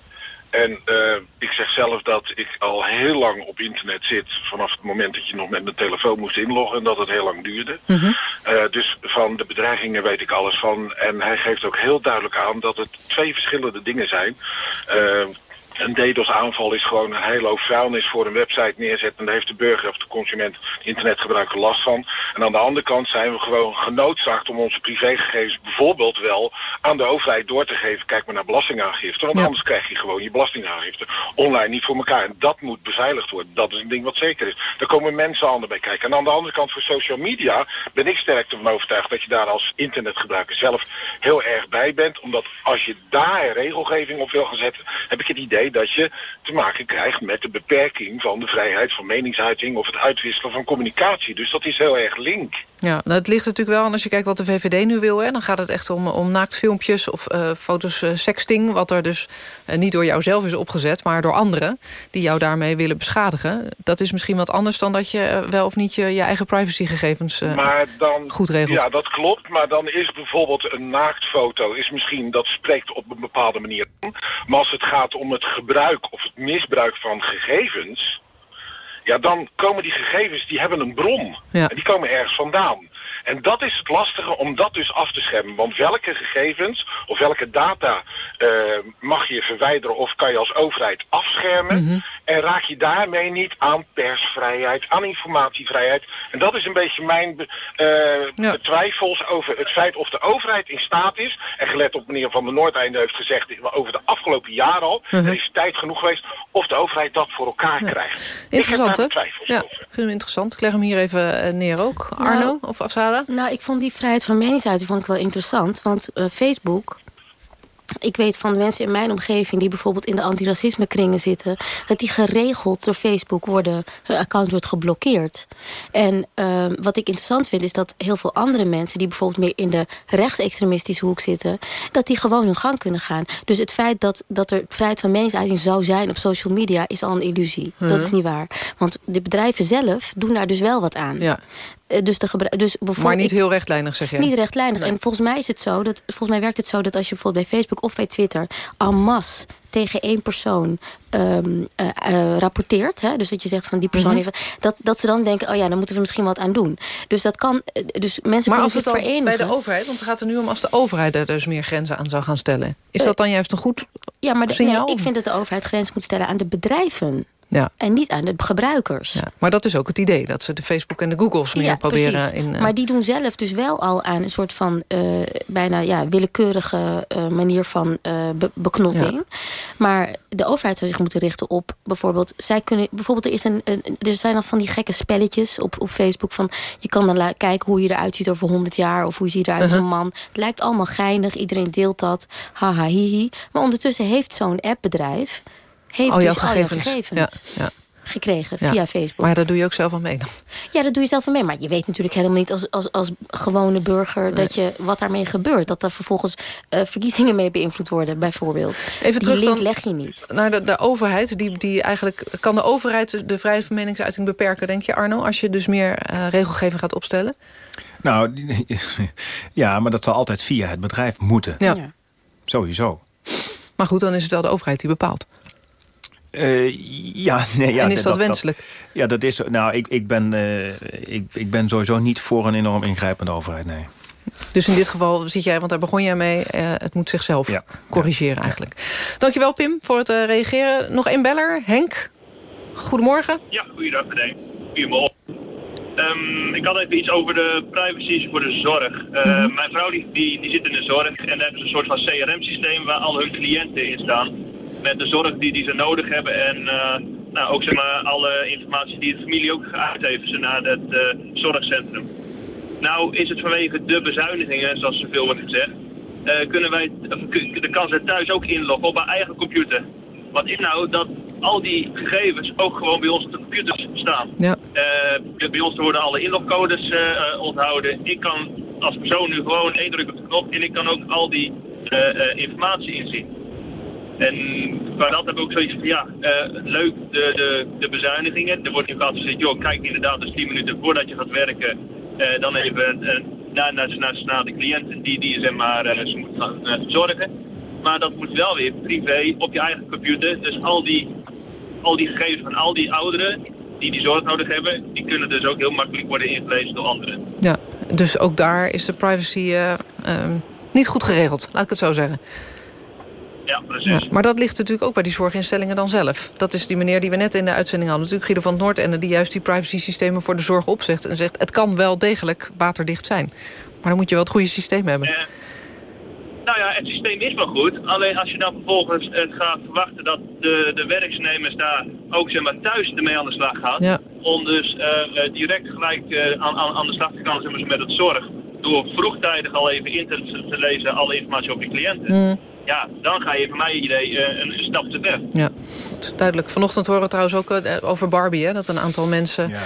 En uh, ik zeg zelf dat ik al heel lang op internet zit... vanaf het moment dat je nog met mijn telefoon moest inloggen... en dat het heel lang duurde. Mm -hmm. uh, dus van de bedreigingen weet ik alles van. En hij geeft ook heel duidelijk aan dat het twee verschillende dingen zijn. Uh, een DDoS-aanval is gewoon een hele hoop vuilnis voor een website neerzetten. En daar heeft de burger of de consument, de internetgebruiker last van. En aan de andere kant zijn we gewoon genoodzaakt om onze privégegevens bijvoorbeeld wel aan de overheid door te geven. Kijk maar naar belastingaangifte. Want anders krijg je gewoon je belastingaangifte online niet voor elkaar. En dat moet beveiligd worden. Dat is een ding wat zeker is. Daar komen mensen anders bij kijken. En aan de andere kant voor social media ben ik sterk ervan overtuigd dat je daar als internetgebruiker zelf heel erg bij bent. Omdat als je daar regelgeving op wil gaan zetten, heb ik het idee dat je te maken krijgt met de beperking van de vrijheid van meningsuiting of het uitwisselen van communicatie. Dus dat is heel erg link. Ja, nou, het ligt natuurlijk wel aan als je kijkt wat de VVD nu wil. Hè, dan gaat het echt om, om naaktfilmpjes of uh, foto's uh, sexting. Wat er dus uh, niet door jou zelf is opgezet, maar door anderen. Die jou daarmee willen beschadigen. Dat is misschien wat anders dan dat je wel of niet je, je eigen privacygegevens maar dan, goed regelt. Ja, dat klopt. Maar dan is bijvoorbeeld een naaktfoto... Is misschien, dat spreekt op een bepaalde manier. Maar als het gaat om het gebruik of het misbruik van gegevens... Ja, dan komen die gegevens, die hebben een bron. Ja. En die komen ergens vandaan. En dat is het lastige om dat dus af te schermen. Want welke gegevens of welke data uh, mag je verwijderen of kan je als overheid afschermen? Mhm. En raak je daarmee niet aan persvrijheid, aan informatievrijheid? En dat is een beetje mijn uh, Ja. twijfels over het feit of de overheid in staat is... en gelet op meneer Van der Noordeinde heeft gezegd over de afgelopen jaren al... Mhm. er is tijd genoeg geweest of de overheid dat voor elkaar krijgt. Interessant, hè? Ik heb daar twijfels Ja, ik vind hem interessant. Ik leg hem hier even eh, neer ook. Arno Nou, of Nou, ik vond die vrijheid van meningsuiting vond ik wel interessant. Want eh, Facebook... Ik weet van mensen in mijn omgeving die bijvoorbeeld in de antiracisme kringen zitten... dat die geregeld door Facebook worden, hun account wordt geblokkeerd. En eh, wat ik interessant vind is dat heel veel andere mensen... die bijvoorbeeld meer in de rechtsextremistische hoek zitten... dat die gewoon hun gang kunnen gaan. Dus het feit dat, dat er vrijheid van meningsuiting zou zijn op social media... is al een illusie. Dat is niet waar. Want de bedrijven zelf doen daar dus wel wat aan. Ja. Eh, Dus, de dus Maar niet heel rechtlijnig, zeg jij? niet rechtlijnig. En volgens mij is het zo dat volgens mij werkt het zo dat als je bijvoorbeeld bij Facebook of bij Twitter en masse tegen één persoon ehm, eh, eh, rapporteert. Hè? Dus dat je zegt van die persoon Mhm. heeft. Dat, dat ze dan denken, oh ja, dan moeten we misschien wat aan doen. Dus dat kan. Dus mensen Maar kunnen als het dan verenigen. bij de overheid, want het gaat er nu om als de overheid er dus meer grenzen aan zou gaan stellen. Is dat dan juist een goed ja, maar de- signaal? nee, ik vind dat de overheid grenzen moet stellen aan de bedrijven. Ja. En niet aan de gebruikers. Ja, maar dat is ook het idee, dat ze de Facebook en de Googles meer proberen precies. in... eh, Maar die doen zelf dus wel al aan een soort van eh, bijna ja, willekeurige eh, manier van be- beknotting. Maar de overheid zou zich moeten richten op bijvoorbeeld, zij kunnen bijvoorbeeld er is een, er zijn al van die gekke spelletjes op, op Facebook van je kan dan kijken hoe je eruit ziet over 100 jaar of hoe je eruit als een man. Het lijkt allemaal geinig, iedereen deelt dat, haha hihi. Maar ondertussen heeft zo'n appbedrijf heeft al jouw dus al jouw gegevens. Ja, ja. gekregen Ja. via Facebook. Maar ja, daar doe je ook zelf aan mee dan. Ja, dat doe je zelf wel mee. Maar je weet natuurlijk helemaal niet als, als, als gewone burger... Dat je, wat daarmee gebeurt. Dat er vervolgens eh, verkiezingen mee beïnvloed worden, bijvoorbeeld. Even Die terug link dan leg je niet. naar de, de overheid. Die, die eigenlijk, kan de overheid de vrijheid van meningsuiting beperken, denk je Arno? Als je dus meer eh, regelgeving gaat opstellen? Nou, [laughs] ja, maar dat zal altijd via het bedrijf moeten. Ja. Sowieso. Maar goed, dan is het wel de overheid die bepaalt. Eh, ja, [laughs] nee, ja, En is dat wenselijk? ja, dat is. Nou, ik, ik, ben, eh, ik, ik ben sowieso niet voor een enorm ingrijpende overheid, nee. Dus in dit geval zit jij, want daar begon jij mee... eh, het moet zichzelf corrigeren eigenlijk. Dankjewel Pim voor het reageren. Nog één beller, Henk. Goedemorgen. Ja, goeiedag meneer. Goedemorgen. Ehm, ik had even iets over de privacy voor de zorg. Eh, Mhm. Mijn vrouw die, die, die zit in de zorg en daar hebben ze een soort van CRM-systeem waar al hun cliënten in staan. Met de zorg die, die ze nodig hebben en eh, nou, ook zeg maar, alle informatie die de familie ook uitgeven ze naar het eh, zorgcentrum. Nou is het vanwege de bezuinigingen, zoals zoveel wordt gezegd, eh, kunnen wij, dan kan ze thuis ook inloggen op haar eigen computer. Wat is nou dat al die gegevens ook gewoon bij ons op de computers staan. Ja. Bij ons worden alle inlogcodes onthouden. Ik kan als persoon nu gewoon één druk op de knop en ik kan ook al die informatie inzien. En qua dat heb ik ook zoiets van, ja, eh, leuk de, de, de bezuinigingen. Er wordt nu geadviseerd, joh, kijk inderdaad dus 10 minuten voordat je gaat werken, eh, dan even eh, naar, naar de cliënten die, die zeg maar, ze moeten gaan verzorgen. Maar dat moet wel weer privé op je eigen computer. Dus al die, al die gegevens van al die ouderen die die zorg nodig hebben, die kunnen dus ook heel makkelijk worden ingelezen door anderen. Ja, dus ook daar is de privacy eh, ehm, niet goed geregeld, laat ik het zo zeggen. Ja, precies. Ja, maar dat ligt natuurlijk ook bij die zorginstellingen dan zelf. Dat is die meneer die we net in de uitzending hadden. Natuurlijk Guido van het Noordende die juist die privacy-systemen voor de zorg opzegt... en zegt, het kan wel degelijk waterdicht zijn. Maar dan moet je wel het goede systeem hebben. Eh, nou ja, het systeem is wel goed. Alleen als je dan vervolgens het gaat verwachten dat de, de werknemers daar ook zeg maar, thuis ermee aan de slag gaan. Ja. Om dus eh, eh, direct gelijk eh, aan, aan, aan de slag te gaan zeg maar, met het zorg. Door vroegtijdig al even in te, te lezen alle informatie over je cliënten. Mm. Ja, dan ga je van mijn idee eh, een, een stap te ver. Ja, goed, duidelijk. Vanochtend horen we trouwens ook eh, over Barbie... Hè, dat een aantal mensen Ja,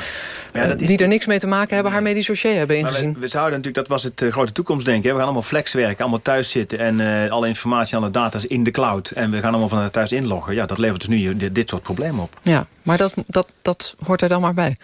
dat eh, is- die er niks mee te maken hebben... haar medisch dossier hebben ingezien. we, we zouden natuurlijk, dat was het eh, grote toekomstdenken. hè. We gaan allemaal flex werken, allemaal thuis zitten... en eh, alle informatie, alle data is in de cloud. En we gaan allemaal vanuit thuis inloggen. Ja, dat levert dus nu dit, dit soort problemen op. Ja, maar dat, dat, dat hoort er dan maar bij.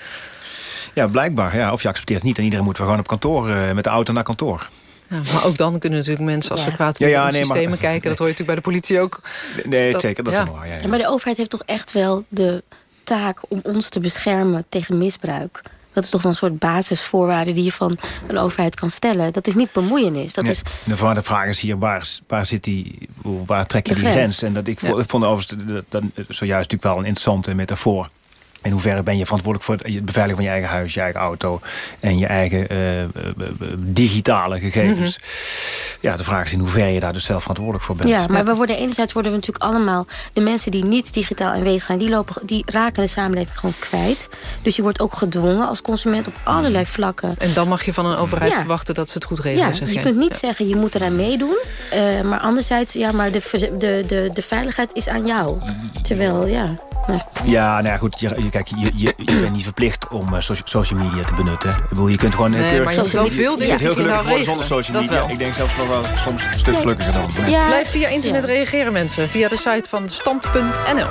Ja, blijkbaar. Ja, of je accepteert het niet en iedereen moet gewoon op kantoor... eh, met de auto naar kantoor. Ja, maar ook dan kunnen natuurlijk mensen, als ze kwaad Ja, worden... ja, maar- systemen kijken. Dat hoor je natuurlijk bij de politie ook. Nee, Dat- zeker, dat ja. is wel waar. Ja, ja. Ja, maar de overheid heeft toch echt wel de taak om ons te beschermen tegen misbruik. Dat is toch wel een soort basisvoorwaarde die je van een overheid kan stellen. Dat is niet bemoeienis. Dat Nee, is, de, vra- de vraag is hier, waar, waar, zit die, waar trek je De die grens. grens? En dat, ik, Ja. vond, ik vond overigens dat, dat, zojuist natuurlijk wel een interessante metafoor. In hoeverre ben je verantwoordelijk voor het beveiligen van je eigen huis, je eigen auto... en je eigen eh, eh, eh, digitale gegevens. Ja, de vraag is in hoeverre je daar dus zelf verantwoordelijk voor bent. ja, maar we worden enerzijds worden we natuurlijk allemaal... de mensen die niet digitaal aanwezig zijn... die, lopen, die raken de samenleving gewoon kwijt. Dus je wordt ook gedwongen als consument op allerlei vlakken. En dan mag je van een overheid Ja. verwachten dat ze het goed regelen, Ja, zeg dus je kunt niet Ja. zeggen je moet eraan meedoen. eh, maar anderzijds, ja, maar de, de, de veiligheid is aan jou. Terwijl, ja... nou, Ja, nou ja, goed. Je, je- kijk, je, je, je bent niet verplicht om eh, socia- social media te benutten. Ik bedoel, je kunt gewoon... Nee, keurig- maar je moet wel veel je dingen heel gelukkig worden zonder social media. Ik denk zelfs nog wel soms een stuk gelukkiger dan. Blijf via internet reageren, mensen. Via de site van stand.nl.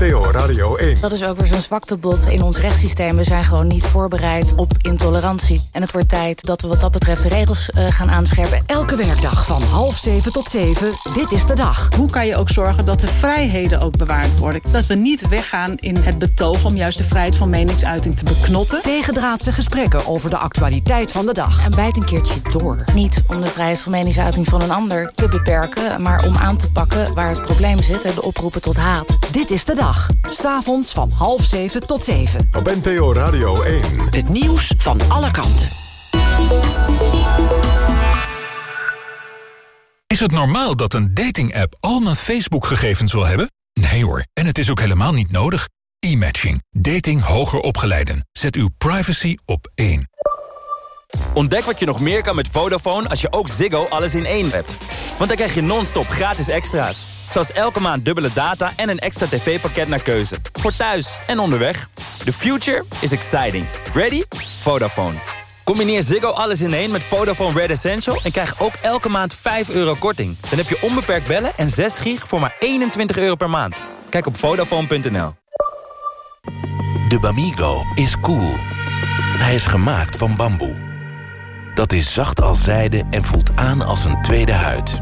NPO Radio 1. Dat is ook weer zo'n zwaktebod in ons rechtssysteem. We zijn gewoon niet voorbereid op intolerantie. En het wordt tijd dat we wat dat betreft de regels eh, gaan aanscherpen. Elke werkdag van half zeven tot zeven. Dit is de dag. Hoe kan je ook zorgen dat de vrijheden ook bewaard worden? Dat we niet weggaan in het betoog om juist de vrijheid van meningsuiting te beknotten. Tegendraadse gesprekken over de actualiteit van de dag. En bijt een keertje door. Niet om de vrijheid van meningsuiting van een ander te beperken... maar om aan te pakken waar het probleem zit, hè, de oproepen tot haat. Dit is de dag. S'avonds van half zeven tot zeven. Op NPO Radio 1. Het nieuws van alle kanten. Is het normaal dat een dating-app al mijn Facebook-gegevens wil hebben? Nee hoor, en het is ook helemaal niet nodig. E-matching. Dating hoger opgeleiden. Zet uw privacy op één. Ontdek wat je nog meer kan met Vodafone als je ook Ziggo alles in één hebt. Want dan krijg je non-stop gratis extra's. Zoals elke maand dubbele data en een extra tv-pakket naar keuze. Voor thuis en onderweg. The future is exciting. Ready? Vodafone. Combineer Ziggo alles in één met Vodafone Red Essential... en krijg ook elke maand 5 euro korting. Dan heb je onbeperkt bellen en 6 gig voor maar 21 euro per maand. Kijk op Vodafone.nl. De Bamigo is cool. Hij is gemaakt van bamboe. Dat is zacht als zijde en voelt aan als een tweede huid.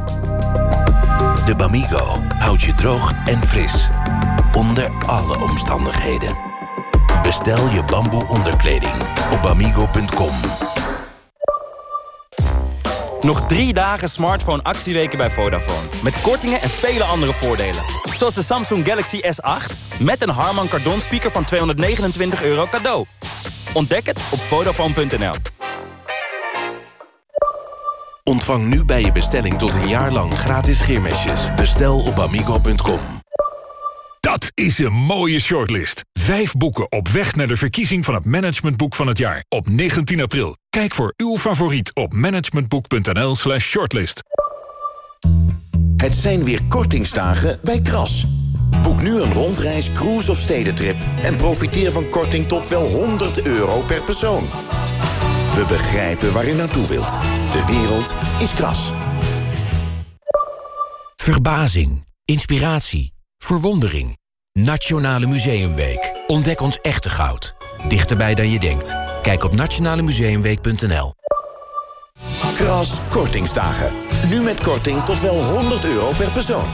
De Bamigo houdt je droog en fris. Onder alle omstandigheden. Bestel je bamboe onderkleding op bamigo.com. Nog drie dagen smartphone actieweken bij Vodafone. Met kortingen en vele andere voordelen. Zoals de Samsung Galaxy S8 met een Harman Kardon speaker van 229 euro cadeau. Ontdek het op Vodafone.nl. Ontvang nu bij je bestelling tot een jaar lang gratis scheermesjes. Bestel op amigo.com. Dat is een mooie shortlist. Vijf boeken op weg naar de verkiezing van het managementboek van het jaar. Op 19 april. Kijk voor uw favoriet op managementboek.nl slash shortlist. Het zijn weer kortingsdagen bij Kras. Boek nu een rondreis, cruise of stedentrip... en profiteer van korting tot wel 100 euro per persoon. We begrijpen waar u naartoe wilt. De wereld is Kras. Verbazing, inspiratie, verwondering. Nationale Museumweek. Ontdek ons echte goud. Dichterbij dan je denkt. Kijk op nationalemuseumweek.nl Kras kortingsdagen. Nu met korting tot wel 100 euro per persoon.